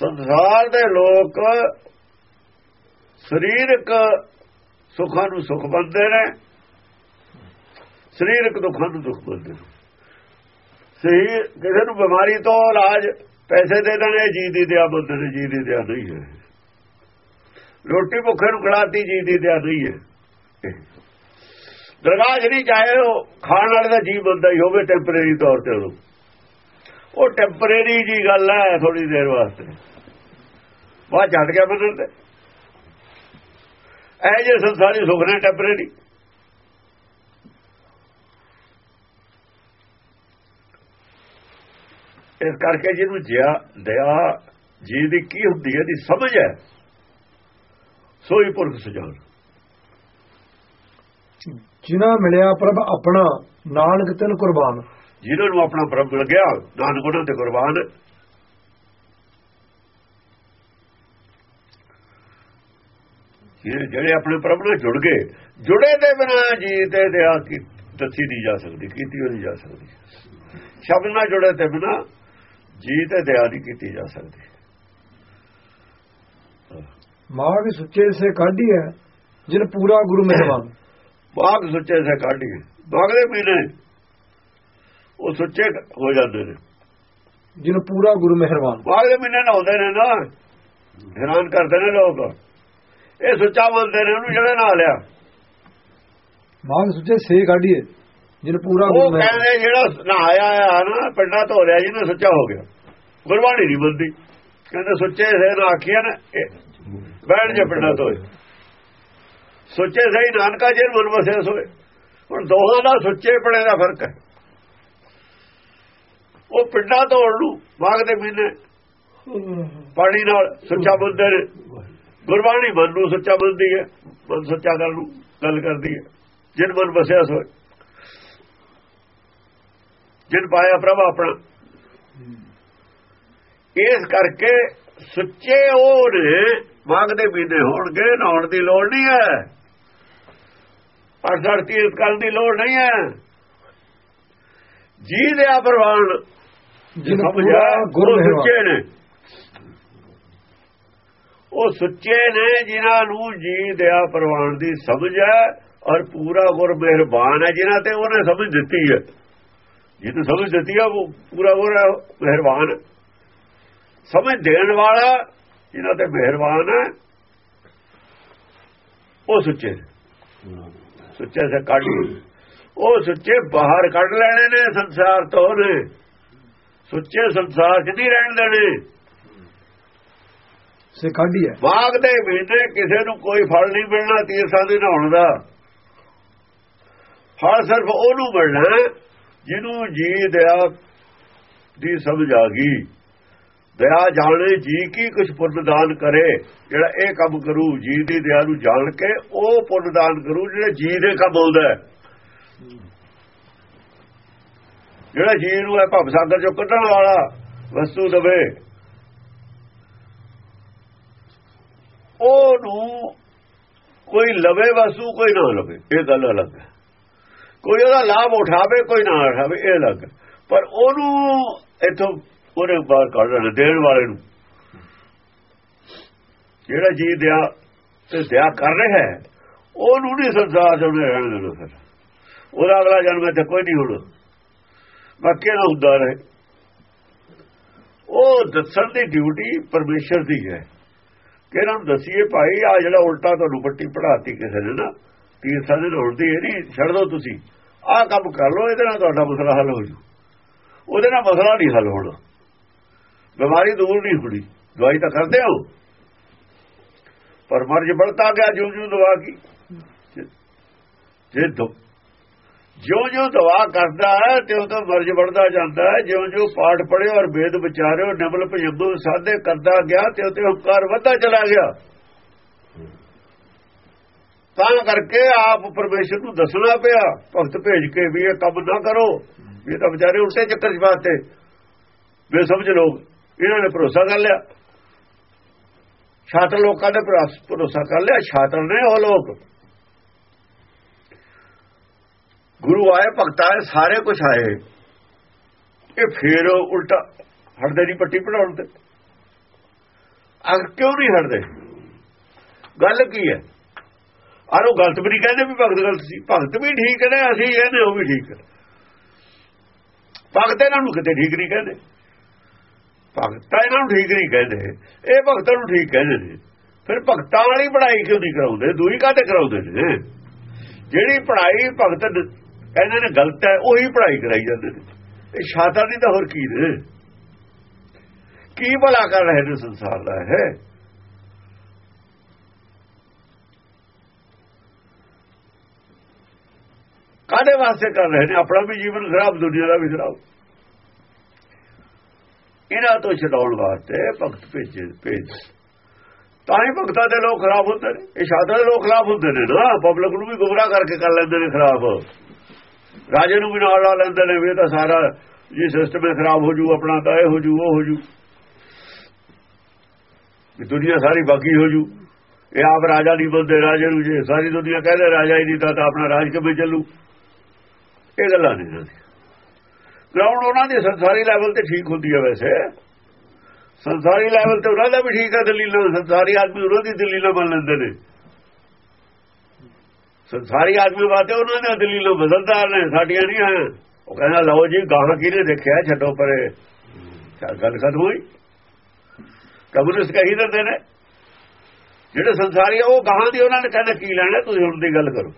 ਸੰਸਾਰ ਦੇ ਲੋਕ ਸਰੀਰਕ ਸੁੱਖਾਂ ਨੂੰ ਸੁੱਖ ਬੰਦੇ ਨੇ, ਸਰੀਰਕ ਦੁੱਖਾਂ ਨੂੰ ਦੁੱਖ ਬੰਦੇ ਨੇ। ਸਹੀ ਕਿਸੇ ਨੂੰ ਬਿਮਾਰੀ ਤੋਂ ਇਲਾਜ ਪੈਸੇ ਦੇ ਦੇਣੇ, ਜੀ ਦੀ ਦਿਆ ਬੰਦੇ ਨੇ, ਜੀ ਦੀ ਦਿਆ ਨਹੀਂ ਹੈ। ਰੋਟੀ ਭੁੱਖੇ ਨੂੰ ਖਿਲਾਤੀ, ਜੀ ਦੀ ਦਿਆ ਨਹੀਂ ਹੈ। ਦਰਗਾਹ ਜਿਹੜੀ ਚਾਹੇ ਉਹ ਖਾਣ ਵਾਲੇ ਦਾ ਜੀ ਬੰਦਾ ਹੀ ਹੋਵੇ ਟੈਂਪਰੇਰੀ ਤੌਰ ਤੇ ਉਹ। ਉਹ ਟੈਂਪਰੇਰੀ ਜੀ ਗੱਲ ਹੈ ਥੋੜੀ ਦੇਰ ਵਾਸਤੇ। ਬਾਅਦ ਛੱਡ ਗਿਆ ਬਦਲ ਤੇ। ਇਹ ਜੇ ਸੰਸਾਰੀ ਸੁਖ ਨੇ ਟੈਂਪਰੇਰੀ ਇਸ ਕਰਕੇ ਜਿਹਨੂੰ ਜਿਆ ਦਇਆ ਜੀ ਦੀ ਕੀ ਹੁੰਦੀ ਹੈ ਦੀ ਸਮਝ ਹੈ ਸੋਈ ਪੁਰਖ ਸੁਜਾਨ। ਜਿਨ੍ਹਾਂ ਮਿਲਿਆ ਪ੍ਰਭ ਆਪਣਾ ਨਾਨਕ ਤਿਨ ਕੁਰਬਾਨ। ਜਿਹਨਾਂ ਨੂੰ ਆਪਣਾ ਪ੍ਰਭ ਮਿਲ ਗਿਆ ਨਾਨਕ ਉਹਨਾਂ ਤੇ ਕੁਰਬਾਨ। ਜਿਹੜੇ ਆਪਣੇ ਪ੍ਰਭ ਨਾਲ ਜੁੜ ਗਏ ਜੁੜੇ ਦੇ ਬਿਨਾ ਜੀ ਤੇ ਦਇਆ ਕੀ ਦੱਸੀ ਨਹੀਂ ਜਾ ਸਕਦੀ ਕੀਤੀ ਨਹੀਂ ਜਾ ਸਕਦੀ। ਸ਼ਬਦ ਨਾਲ ਜੁੜੇ ਤੇ ਬਿਨਾ ਜੀ ਤੇ ਦਇਆ ਨਹੀਂ ਕੀਤੀ ਜਾ ਸਕਦੀ। ਮਾਗ ਸੁੱਚੇ ਸੇ ਕਾਢੀ ਹੈ ਜਿਨ ਪੂਰਾ ਗੁਰੂ ਮਿਹਰਬਾਨ। ਬਾਗ ਸੁੱਚੇ ਸੇ ਕਾਢੀ ਬਾਗ ਦੇ ਮਹੀਨੇ ਉਹ ਸੁੱਚੇ ਹੋ ਜਾਂਦੇ ਨੇ। ਜਿਨ ਪੂਰਾ ਗੁਰੂ ਮਿਹਰਬਾਨ। ਬਾਗ ਦੇ ਮਹੀਨੇ ਨਹਾਉਂਦੇ ਨੇ ਨਾ ਹੈਰਾਨ ਕਰਦੇ ਨੇ ਲੋਕ। ਇਹ ਸੁੱਚਾ ਮੰਨਦੇ ਨੇ ਉਹਨੂੰ ਜਿਹੜੇ ਨਾਲ ਲਿਆ। ਮਾਗ ਸੁੱਚੇ ਸੇ ਕਾਢੀ ਹੈ। ਜਿਨ ਪੂਰਾ ਉਹ ਕਹਿੰਦੇ ਜਿਹੜਾ ਨਹਾਇਆ ਆ ਨਾ ਪਿੰਡਾ ਧੋ ਲਿਆ ਜਿਹਨੇ ਸੁੱਚਾ ਹੋ ਗਿਆ। ਗੁਰਬਾਣੀ ਨਹੀਂ ਬੰਦੀ ਕਹਿੰਦੇ ਸੁੱਚੇ ਸੇ ਨਾ ਆਖਿਆ ਨਾ ਬੈਠ ਜਾ ਪਿੰਡਾ ਧੋਏ ਸੁੱਚੇ ਸਹੀ ਨਾਨਕਾ ਜੀ ਮਨ ਵਸਿਆ ਸੋਏ। ਹੁਣ ਦੋਹਾਂ ਦਾ ਸੁੱਚੇ ਪੜੇ ਦਾ ਫ਼ਰਕ ਹੈ। ਉਹ ਪਿੰਡਾ ਧੋਣ ਨੂੰ ਬਾਗ ਦੇ ਮਹੀਨੇ। ਪਾਣੀ ਨਾਲ ਸੁੱਚਾ ਨੇ। ਗੁਰਬਾਣੀ ਮਨ ਨੂੰ ਸੱਚਾ ਬੰਦੀ ਹੈ ਮਨ ਸੱਚਾ ਗੱਲ ਨੂੰ ਗੱਲ ਕਰਦੀ ਹੈ। ਜਿਨ ਮਨ ਵਸਿਆ ਸੋਏ। ਜਿਨ ਪਾਇਆ ਪ੍ਰਭ ਆਪਣਾ। ਇਸ ਕਰਕੇ ਸੁੱਚੇ ਉਹ ਨੇ ਮੰਗਦੇ ਮਹੀਨੇ ਹੋਣਗੇ ਨਹਾਉਣ ਦੀ ਲੋੜ ਨਹੀਂ ਹੈ। ਅਰਧਰ ਤੀਰਥ ਕਰਨ ਦੀ ਲੋੜ ਨਹੀਂ ਹੈ। ਜੀ ਦੇ ਆ ਪ੍ਰਵਾਨ ਜਿਨ ਪੂਰਾ ਗੁਰੂ ਸੁੱਚੇ ਨੇ। ਉਹ ਸੁੱਚੇ ਨੇ ਜਿਨ੍ਹਾਂ ਨੂੰ ਜੀ ਦਿਆ ਪ੍ਰਵਾਨ ਦੀ ਸਮਝ ਹੈ ਔਰ ਪੂਰਾ ਗੁਰ ਮਿਹਰਬਾਨ ਹੈ ਜਿਨ੍ਹਾਂ ਤੇ ਉਹਨੇ ਸਮਝ ਦਿੱਤੀ ਹੈ। ਜਿਹਨੂੰ ਸਮਝ ਦਿੱਤੀ ਹੈ ਉਹ ਪੂਰਾ ਹੈ, ਮਿਹਰਬਾਨ। ਸਮਝ ਦੇਣ ਵਾਲਾ ਜਿਨ੍ਹਾਂ ਤੇ ਮਿਹਰਬਾਨ ਹੈ ਉਹ ਸੁੱਚੇ। ਸੁੱਚੇ ਸੇ ਕੱਢ ਉਹ ਸੁੱਚੇ ਬਾਹਰ ਕੱਢ ਲੈਣੇ ਨੇ ਸੰਸਾਰ ਤੋਂ ਨੇ। ਸੁੱਚੇ ਸੰਸਾਰ 'ਚ ਨਹੀਂ ਰਹਿਣ ਦੇਣੇ। ਸੇ ਕਾਢੀ ਹੈ ਬਾਗ ਦੇ ਮਹੀਨੇ ਕਿਸੇ ਨੂੰ ਕੋਈ ਫਲ ਨਹੀਂ ਮਿਲਣਾ ਤੀਰਥਾਂ ਦੇ ਨਹਾਉਣ ਦਾ। ਫਲ ਸਿਰਫ ਉਹਨੂੰ ਮਿਲਣਾ ਜਿਹਨੂੰ ਜੀ ਦਇਆ ਦੀ ਸਮਝ ਆ ਗਈ, ਦਇਆ ਜਾਣੇ ਜੀ ਕੀ ਕੁਝ ਪੁੰਨਦਾਨ ਕਰੇ, ਜਿਹੜਾ ਇਹ ਕੰਮ ਕਰੂ, ਜੀ ਦੀ ਦਇਆ ਨੂੰ ਜਾਣ ਕੇ ਉਹ ਪੁੰਨ ਦਾਨ ਕਰੂ, ਜਿਹੜਾ ਜੀ ਦੇ ਕੰਮ ਆਉਂਦਾ ਹੈ। ਜਿਹੜਾ ਜੀ ਨੂੰ ਹੈ ਭਵ ਸਾਗਰ ਚੋਂ ਕੱਢਣ ਵਾਲਾ ਵਸਤੂ ਦਵੇ, ਉਹਨੂੰ ਕੋਈ ਲਵੇ ਵਸੂ ਕੋਈ ਨਾ ਲਵੇ, ਇਹ ਗੱਲ ਅਲੱਗ ਹੈ। ਕੋਈ ਉਹਦਾ ਲਾਭ ਉਠਾਵੇ, ਕੋਈ ਨਾ ਉਠਾਵੇ, ਇਹ ਅਲੱਗ। ਪਰ ਉਹਨੂੰ ਇਥੋਂ ਉਹਨੇ ਬਾਹਰ ਕੱਢ ਲੈਣਾ, ਦੇਣ ਵਾਲੇ ਨੂੰ। ਜਿਹੜਾ ਜੀ ਦਿਆ ਤੇ ਦਿਆ ਕਰ ਰਿਹਾ ਹੈ, ਉਹਨੂੰ ਨਹੀਂ ਸੰਸਾਰ ਚ ਉਹਨੇ ਰਹਿਣ ਦੇਣਾ ਫਿਰ। ਉਹਦਾ ਅਗਲਾ ਜਨਮ ਇੱਥੇ ਕੋਈ ਨਹੀਂ ਹੋਣਾ। ਬਾਕੀ ਦਾ ਹੁੰਦਾ ਰਹੇ ਉਹ ਦੱਸਣ ਦੀ ਡਿਊਟੀ ਪਰਮੇਸ਼ਰ ਦੀ ਹੈ। ਕਿ ਇਹਨਾਂ ਨੂੰ ਦਸੀਏ, ਭਾਈ ਆ ਜਿਹੜਾ ਉਲਟਾ ਤੁਹਾਨੂੰ ਪੱਟੀ ਪੜਾਤੀ ਕਿਸੇ ਨੇ ਨਾ ਤੀਰਥਾਂ ਦੇ ਲੋੜਦੀ ਇਹ ਨਹੀਂ, ਛੱਡ ਦੋ ਤੁਸੀਂ। ਆਹ ਕੰਮ ਕਰ ਲਓ, ਇਹਦੇ ਨਾਲ ਤੁਹਾਡਾ ਮਸਲਾ ਹੱਲ ਹੋ ਜੂ। ਉਹਦੇ ਨਾਲ ਮਸਲਾ ਨਹੀਂ ਹੱਲ ਹੋਣਾ। ਬਿਮਾਰੀ ਦੂਰ ਨਹੀਂ ਹੋਣੀ। ਦਵਾਈ ਤਾਂ ਕਰਦੇ ਹੋ ਪਰ ਮਰਜ ਬੜਤਾ ਗਿਆ ਜਿਉਂ ਜਿਉਂ ਦਵਾ ਕੀ। ਜੇ ਜਿਉਂ ਜਿਉਂ ਦਵਾ ਕਰਦਾ ਹੈ ਤਿਉਂ ਤਾਂ ਮਰਜ ਬੜਦਾ ਜਾਂਦਾ ਹੈ। ਜਿਉਂ ਜਿਉਂ ਪਾਠ ਪੜਿਓ ਔਰ ਵੇਦ ਵਿਚਾਰਿਓ, ਨਿਮਲ ਭਜਬੂ ਸਾਧੇ ਕਰਦਾ ਗਿਆ ਤਿਉਂ ਤੇ ਹੰਕਾਰ ਵੱਧਦਾ ਚਲਾ ਗਿਆ। ਤਾਂ ਕਰਕੇ ਆਪ ਪਰਮੇਸ਼ਰ ਨੂੰ ਦੱਸਣਾ ਪਿਆ, ਭਗਤ ਭੇਜ ਕੇ ਵੀ ਇਹ ਕੰਮ ਨਾ ਕਰੋ। ਇਹ ਤਾਂ ਵਿਚਾਰੇ ਉਲਟੇ ਚੱਕਰ 'ਚ ਬਾਤੇ ਵੇ ਸਮਝ ਲੋਕ, ਇਹਨਾਂ ਨੇ ਭਰੋਸਾ ਕਰ ਲਿਆ। ਛਾਤਰ ਲੋਕਾਂ ਨੇ ਭਰੋਸਾ ਕਰ ਲਿਆ, ਛਾਤਰ ਨੇ ਉਹ ਲੋਕ। ਗੁਰੂ ਆਏ, ਭਗਤ ਆਏ, ਸਾਰੇ ਕੁਝ ਆਏ। ਇਹ ਫੇਰ ਉਲਟਾ ਹਟਦੇ ਨਹੀਂ ਪੱਟੀ ਪੜਾਉਣ ਤੇ। ਅਗ ਕਿਉਂ ਨਹੀਂ ਹਟਦੇ? ਗੱਲ ਕੀ ਹੈ? ਆਰੋ ਗਲਤ ਵੀ ਨਹੀਂ ਕਹਿੰਦੇ ਵੀ ਭਗਤ ਗਲਤ ਸੀ। ਭਗਤ ਵੀ ਠੀਕ ਨੇ, ਅਸੀਂ ਇਹਨੇ ਉਹ ਵੀ ਠੀਕ ਭਗਤ ਇਹਨਾਂ ਨੂੰ ਕਿਤੇ ਠੀਕ ਨਹੀਂ ਕਹਿੰਦੇ। ਭਗਤ ਇਹਨਾਂ ਨੂੰ ਠੀਕ ਨਹੀਂ ਕਹਿੰਦੇ। ਇਹ ਭਗਤਾਂ ਨੂੰ ਠੀਕ ਕਹਿੰਦੇ ਨੇ। ਫਿਰ ਭਗਤਾਂ ਵਾਲੀ ਪੜ੍ਹਾਈ ਕਿਉਂ ਨਹੀਂ ਕਰਾਉਂਦੇ? ਦੂਈ ਕਾਤੇ ਕਰਾਉਂਦੇ ਨੇ? ਜਿਹੜੀ ਪੜ੍ਹਾਈ ਭਗਤ ਇਹਨਾਂ ਨੇ ਗਲਤ ਹੈ, ਉਹੀ ਪੜ੍ਹਾਈ ਕਰਾਈ ਜਾਂਦੇ ਨੇ। ਇਹ ਸ਼ਾਤਾ ਨਹੀਂ ਤਾਂ ਹੋਰ ਕੀ ਨੇ? ਕੀ ਭਲਾ ਕਰ ਰਹੇ ਨੇ ਸੰਸਾਰ ਦਾ ਹੈ ਕਾਦੇ ਵਾਸਤੇ ਕਰ ਰਹੇ ਨੇ? ਆਪਣਾ ਵੀ ਜੀਵਨ ਖਰਾਬ, ਦੁਨੀਆ ਦਾ ਵੀ ਖਰਾਬ। ਇਹਨਾਂ ਤੋਂ ਛਡਾਉਣ ਵਾਸਤੇ ਭਗਤ ਭੇਜੇ ਭੇਜ ਤਾਂ ਹੀ ਭਗਤਾਂ ਦੇ ਲੋਕ ਖਰਾਬ ਹੁੰਦੇ ਨੇ। ਇਹ ਸ਼ਾਦਾ ਦੇ ਲੋਕ ਖਰਾਬ ਹੁੰਦੇ ਨੇ ਨਾ। ਪਬਲਿਕ ਨੂੰ ਵੀ ਗੁੰਮਰਾਹ ਕਰਕੇ ਕਰ ਲੈਂਦੇ ਨੇ ਖਰਾਬ। ਰਾਜੇ ਨੂੰ ਵੀ ਨਾਲ ਲਾ ਲੈਂਦੇ ਨੇ ਵੀ ਇਹ ਤਾਂ ਸਾਰਾ ਜੀ ਸਿਸਟਮ ਹੀ ਖਰਾਬ ਹੋ ਜੂ, ਆਪਣਾ ਤਾਂ ਇਹ ਹੋ ਜੂ, ਉਹ ਹੋ ਜੂ। ਦੁਨੀਆ ਸਾਰੀ ਬਾਕੀ ਹੋ ਜੂ। ਇਹ ਆਪ ਰਾਜਾ ਨਹੀਂ ਬੰਦੇ ਰਾਜੇ ਨੂੰ ਜੇ ਸਾਰੀ ਦੁਨੀਆ ਕਹਿੰਦੇ ਰਾਜਾ ਹੀ ਨਹੀਂ ਤਾਂ ਆਪਣਾ ਰਾਜ ਕਿਵੇਂ ਚੱਲੂ? ਇਹ ਗੱਲਾਂ ਨਹੀਂ ਗਰਾਊਂਡ ਉਹਨਾਂ ਦੇ ਸੰਸਾਰੀ ਲੈਵਲ ਤੇ ਠੀਕ ਹੁੰਦੀ ਹੈ ਵੈਸੇ। ਸੰਸਾਰੀ ਲੈਵਲ ਤੇ ਉਹਨਾਂ ਦਾ ਵੀ ਠੀਕ ਹੈ ਦਲੀਲਾਂ, ਸੰਸਾਰੀ ਆਦਮੀ ਉਹਨਾਂ ਦੀ ਦਲੀਲਾਂ ਮੰਨ ਲੈਂਦੇ ਨੇ। ਸੰਸਾਰੀ ਆਦਮੀ ਬਾਤੇ ਉਹਨਾਂ ਦੇ ਦਲੀਲਾਂ ਬਦਲਦਾਰ ਨੇ, ਸਾਡੀਆਂ ਨਹੀਂ ਹੈ ਉਹ ਕਹਿੰਦਾ, ਲਓ ਜੀ, ਗਾਹਾਂ ਕਿਹਨੇ ਦੇਖਿਆ? ਛੱਡੋ ਪਰੇ। ਗੱਲ ਖਤਮ ਹੋਈ। ਕਮਿਊਨਿਸਟ ਕਹੀ ਦਿੰਦੇ ਨੇ। ਜਿਹੜੇ ਸੰਸਾਰੀ ਉਹ ਗਾਹਾਂ ਦੀ ਉਹਨਾਂ ਨੇ ਕਹਿੰਦਾ, ਕੀ ਲੈਣਾ? ਤੁਸੀਂ ਹੁਣ ਦੀ ਗੱਲ ਕਰੋ।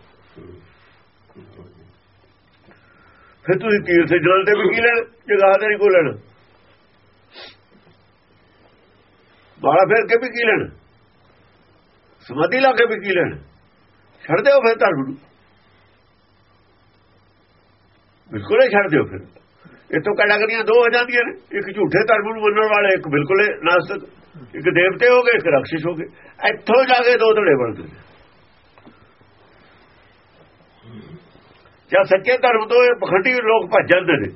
ਫਿਰ ਤੁਸੀਂ ਤੀਰਥ ਜਲ ਤੇ ਵੀ ਕੀ ਲੈਣ? ਜਗ੍ਹਾ ਤੇ ਨਹੀਂ ਕੋ ਲੈਣ। ਬਾਲਾ ਫੇਰ ਕੇ ਵੀ ਕੀ ਲੈਣ? ਸਮਾਧੀ ਲਾ ਕੇ ਵੀ ਕੀ ਲੈਣ? ਛੱਡ ਦਿਓ ਫਿਰ ਧਰਮ ਨੂੰ। ਬਿਲਕੁਲ ਹੀ ਛੱਡ ਦਿਓ ਫਿਰ। ਇਤੋਂ ਕੈਟਾਗਰੀਆਂ ਦੋ ਹੋ ਜਾਂਦੀਆਂ ਨੇ। ਇੱਕ ਝੂਠੇ ਧਰਮ ਨੂੰ ਮੰਨਣ ਵਾਲੇ, ਇੱਕ ਬਿਲਕੁਲ ਨਾਸਤਕ। ਇੱਕ ਦੇਵਤੇ ਹੋ ਗਏ, ਇੱਕ ਰਾਖਸ਼ ਹੋ ਗਏ। ਇੱਥੋਂ ਜਾ ਕੇ ਦੋ ਧੜੇ ਬਣਦੇ ਜਾਂ ਸੱਚੇ ਧਰਮ ਤੋਂ ਇਹ ਪਖੰਡੀ ਲੋਕ ਭੱਜ ਜਾਂਦੇ ਨੇ।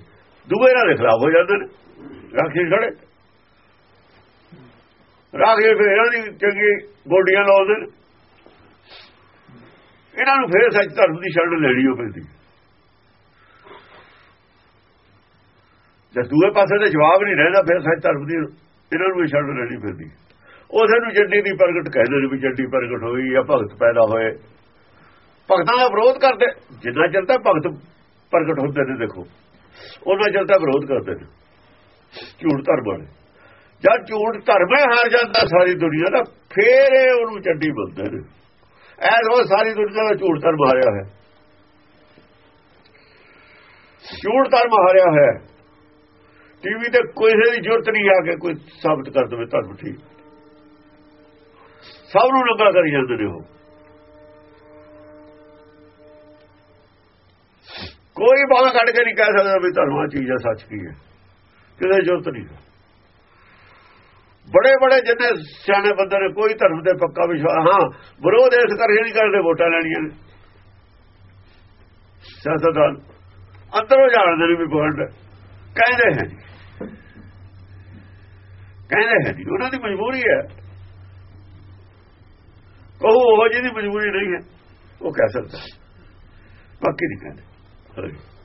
ਦੂਏ ਨਾਲ ਦੇ ਖਿਲਾਫ ਹੋ ਜਾਂਦੇ ਨੇ। ਰਾਖੀ ਖੜੇ। ਰਾਖੀ ਫਿਰ ਇਹਨਾਂ ਦੀ ਚੰਗੀ ਗੋਡੀਆਂ ਲਾਉਂਦੇ ਨੇ। ਇਹਨਾਂ ਨੂੰ ਫਿਰ ਸੱਚ ਧਰਮ ਦੀ ਛੱਡ ਲੈਣੀ ਹੋ ਪੈਂਦੀ ਜੇ ਦੂਏ ਪਾਸੇ ਤੇ ਜਵਾਬ ਨਹੀਂ ਰਹਿੰਦਾ, ਫਿਰ ਸੱਚ ਧਰਮ ਦੀ ਇਹਨਾਂ ਨੂੰ ਵੀ ਛੱਡ ਲੈਣੀ ਪੈਂਦੀ ਉਸੇ ਨੂੰ ਜੱਡੀ ਦੀ ਪ੍ਰਗਟ ਕਹਿੰਦੇ ਨੇ ਵੀ ਜੱਡੀ ਪ੍ਰਗਟ ਹੋਈ ਜਾਂ ਭਗਤ ਪੈਦਾ ਹੋਏ। ਭਗਤਾਂ ਦਾ ਵਿਰੋਧ ਕਰਦੇ, ਜਿੰਨਾ ਚਿਰ ਤਾਂ ਭਗਤ ਪ੍ਰਗਟ ਹੁੰਦੇ ਨੇ ਦੇਖੋ, ਉਹਨਾਂ ਚਿਰ ਤਾਂ ਵਿਰੋਧ ਕਰਦੇ ਨੇ। ਝੂਠ ਧਰਮ ਵਾਲੇ। ਜਦ ਝੂਠ ਧਰਮੇ ਹਾਰ ਜਾਂਦਾ ਸਾਰੀ ਦੁਨੀਆ ਦਾ, ਫੇਰ ਇਹ ਉਹਨੂੰ ਚੱਡੀ ਬੰਦੇ ਨੇ। ਐਸ ਉਹ ਸਾਰੀ ਦੁਨੀਆ ਦਾ ਝੂਠ ਧਰਮ ਹਾਰਿਆ ਹੈ। ਝੂਠ ਧਰਮ ਹਾਰਿਆ ਹੈ। ਟੀਵੀ ਤੇ ਕੋਈ ਦੀ ਜ਼ਰੂਰਤ ਨਹੀਂ ਆ ਕੇ ਕੋਈ ਸਾਬਤ ਕਰ ਦੇਵੇ ਧਰਮ ਠੀਕ। ਸਭ ਨੂੰ ਨੰਗਾ ਕਰੀ ਜਾਂਦੇ ਨੇ ਉਹ। ਕੋਈ ਬਾਹਰ ਕੱਢ ਕੇ ਨਹੀਂ ਕਹਿ ਸਕਦਾ ਵੀ ਧਰਮ ਆ ਚੀਜ਼ ਆ, ਸੱਚ ਕੀ ਹੈ। ਕਿਤੇ ਜੁਰਤ ਨਹੀਂ ਬੜੇ ਬੜੇ ਜਿੰਨੇ ਸਿਆਣੇ ਬੰਦੇ ਨੇ, ਕੋਈ ਧਰਮ ਦੇ ਪੱਕਾ ਵਿਸ਼ਵਾਸ, ਹਾਂ, ਵਿਰੋਧ ਇਸ ਕਰਕੇ ਨਹੀਂ ਕਰਦੇ, ਵੋਟਾਂ ਲੈਣੀਆਂ ਨੇ। ਸਿਆਸਤਦਾਨ ਅੰਦਰੋਂ ਜਾਣਦੇ ਨੇ ਵੀ ਬੋਲਡ ਕਹਿੰਦੇ ਹੈ ਕਹਿੰਦੇ ਹੈ ਉਹਨਾਂ ਦੀ ਮਜਬੂਰੀ ਹੈ। ਉਹ ਉਹ ਜਿਹਦੀ ਮਜਬੂਰੀ ਨਹੀਂ ਹੈ, ਉਹ ਕਹਿ ਸਕਦਾ। ਬਾਕੀ ਨਹੀਂ ਕਹਿੰਦੇ। Hey.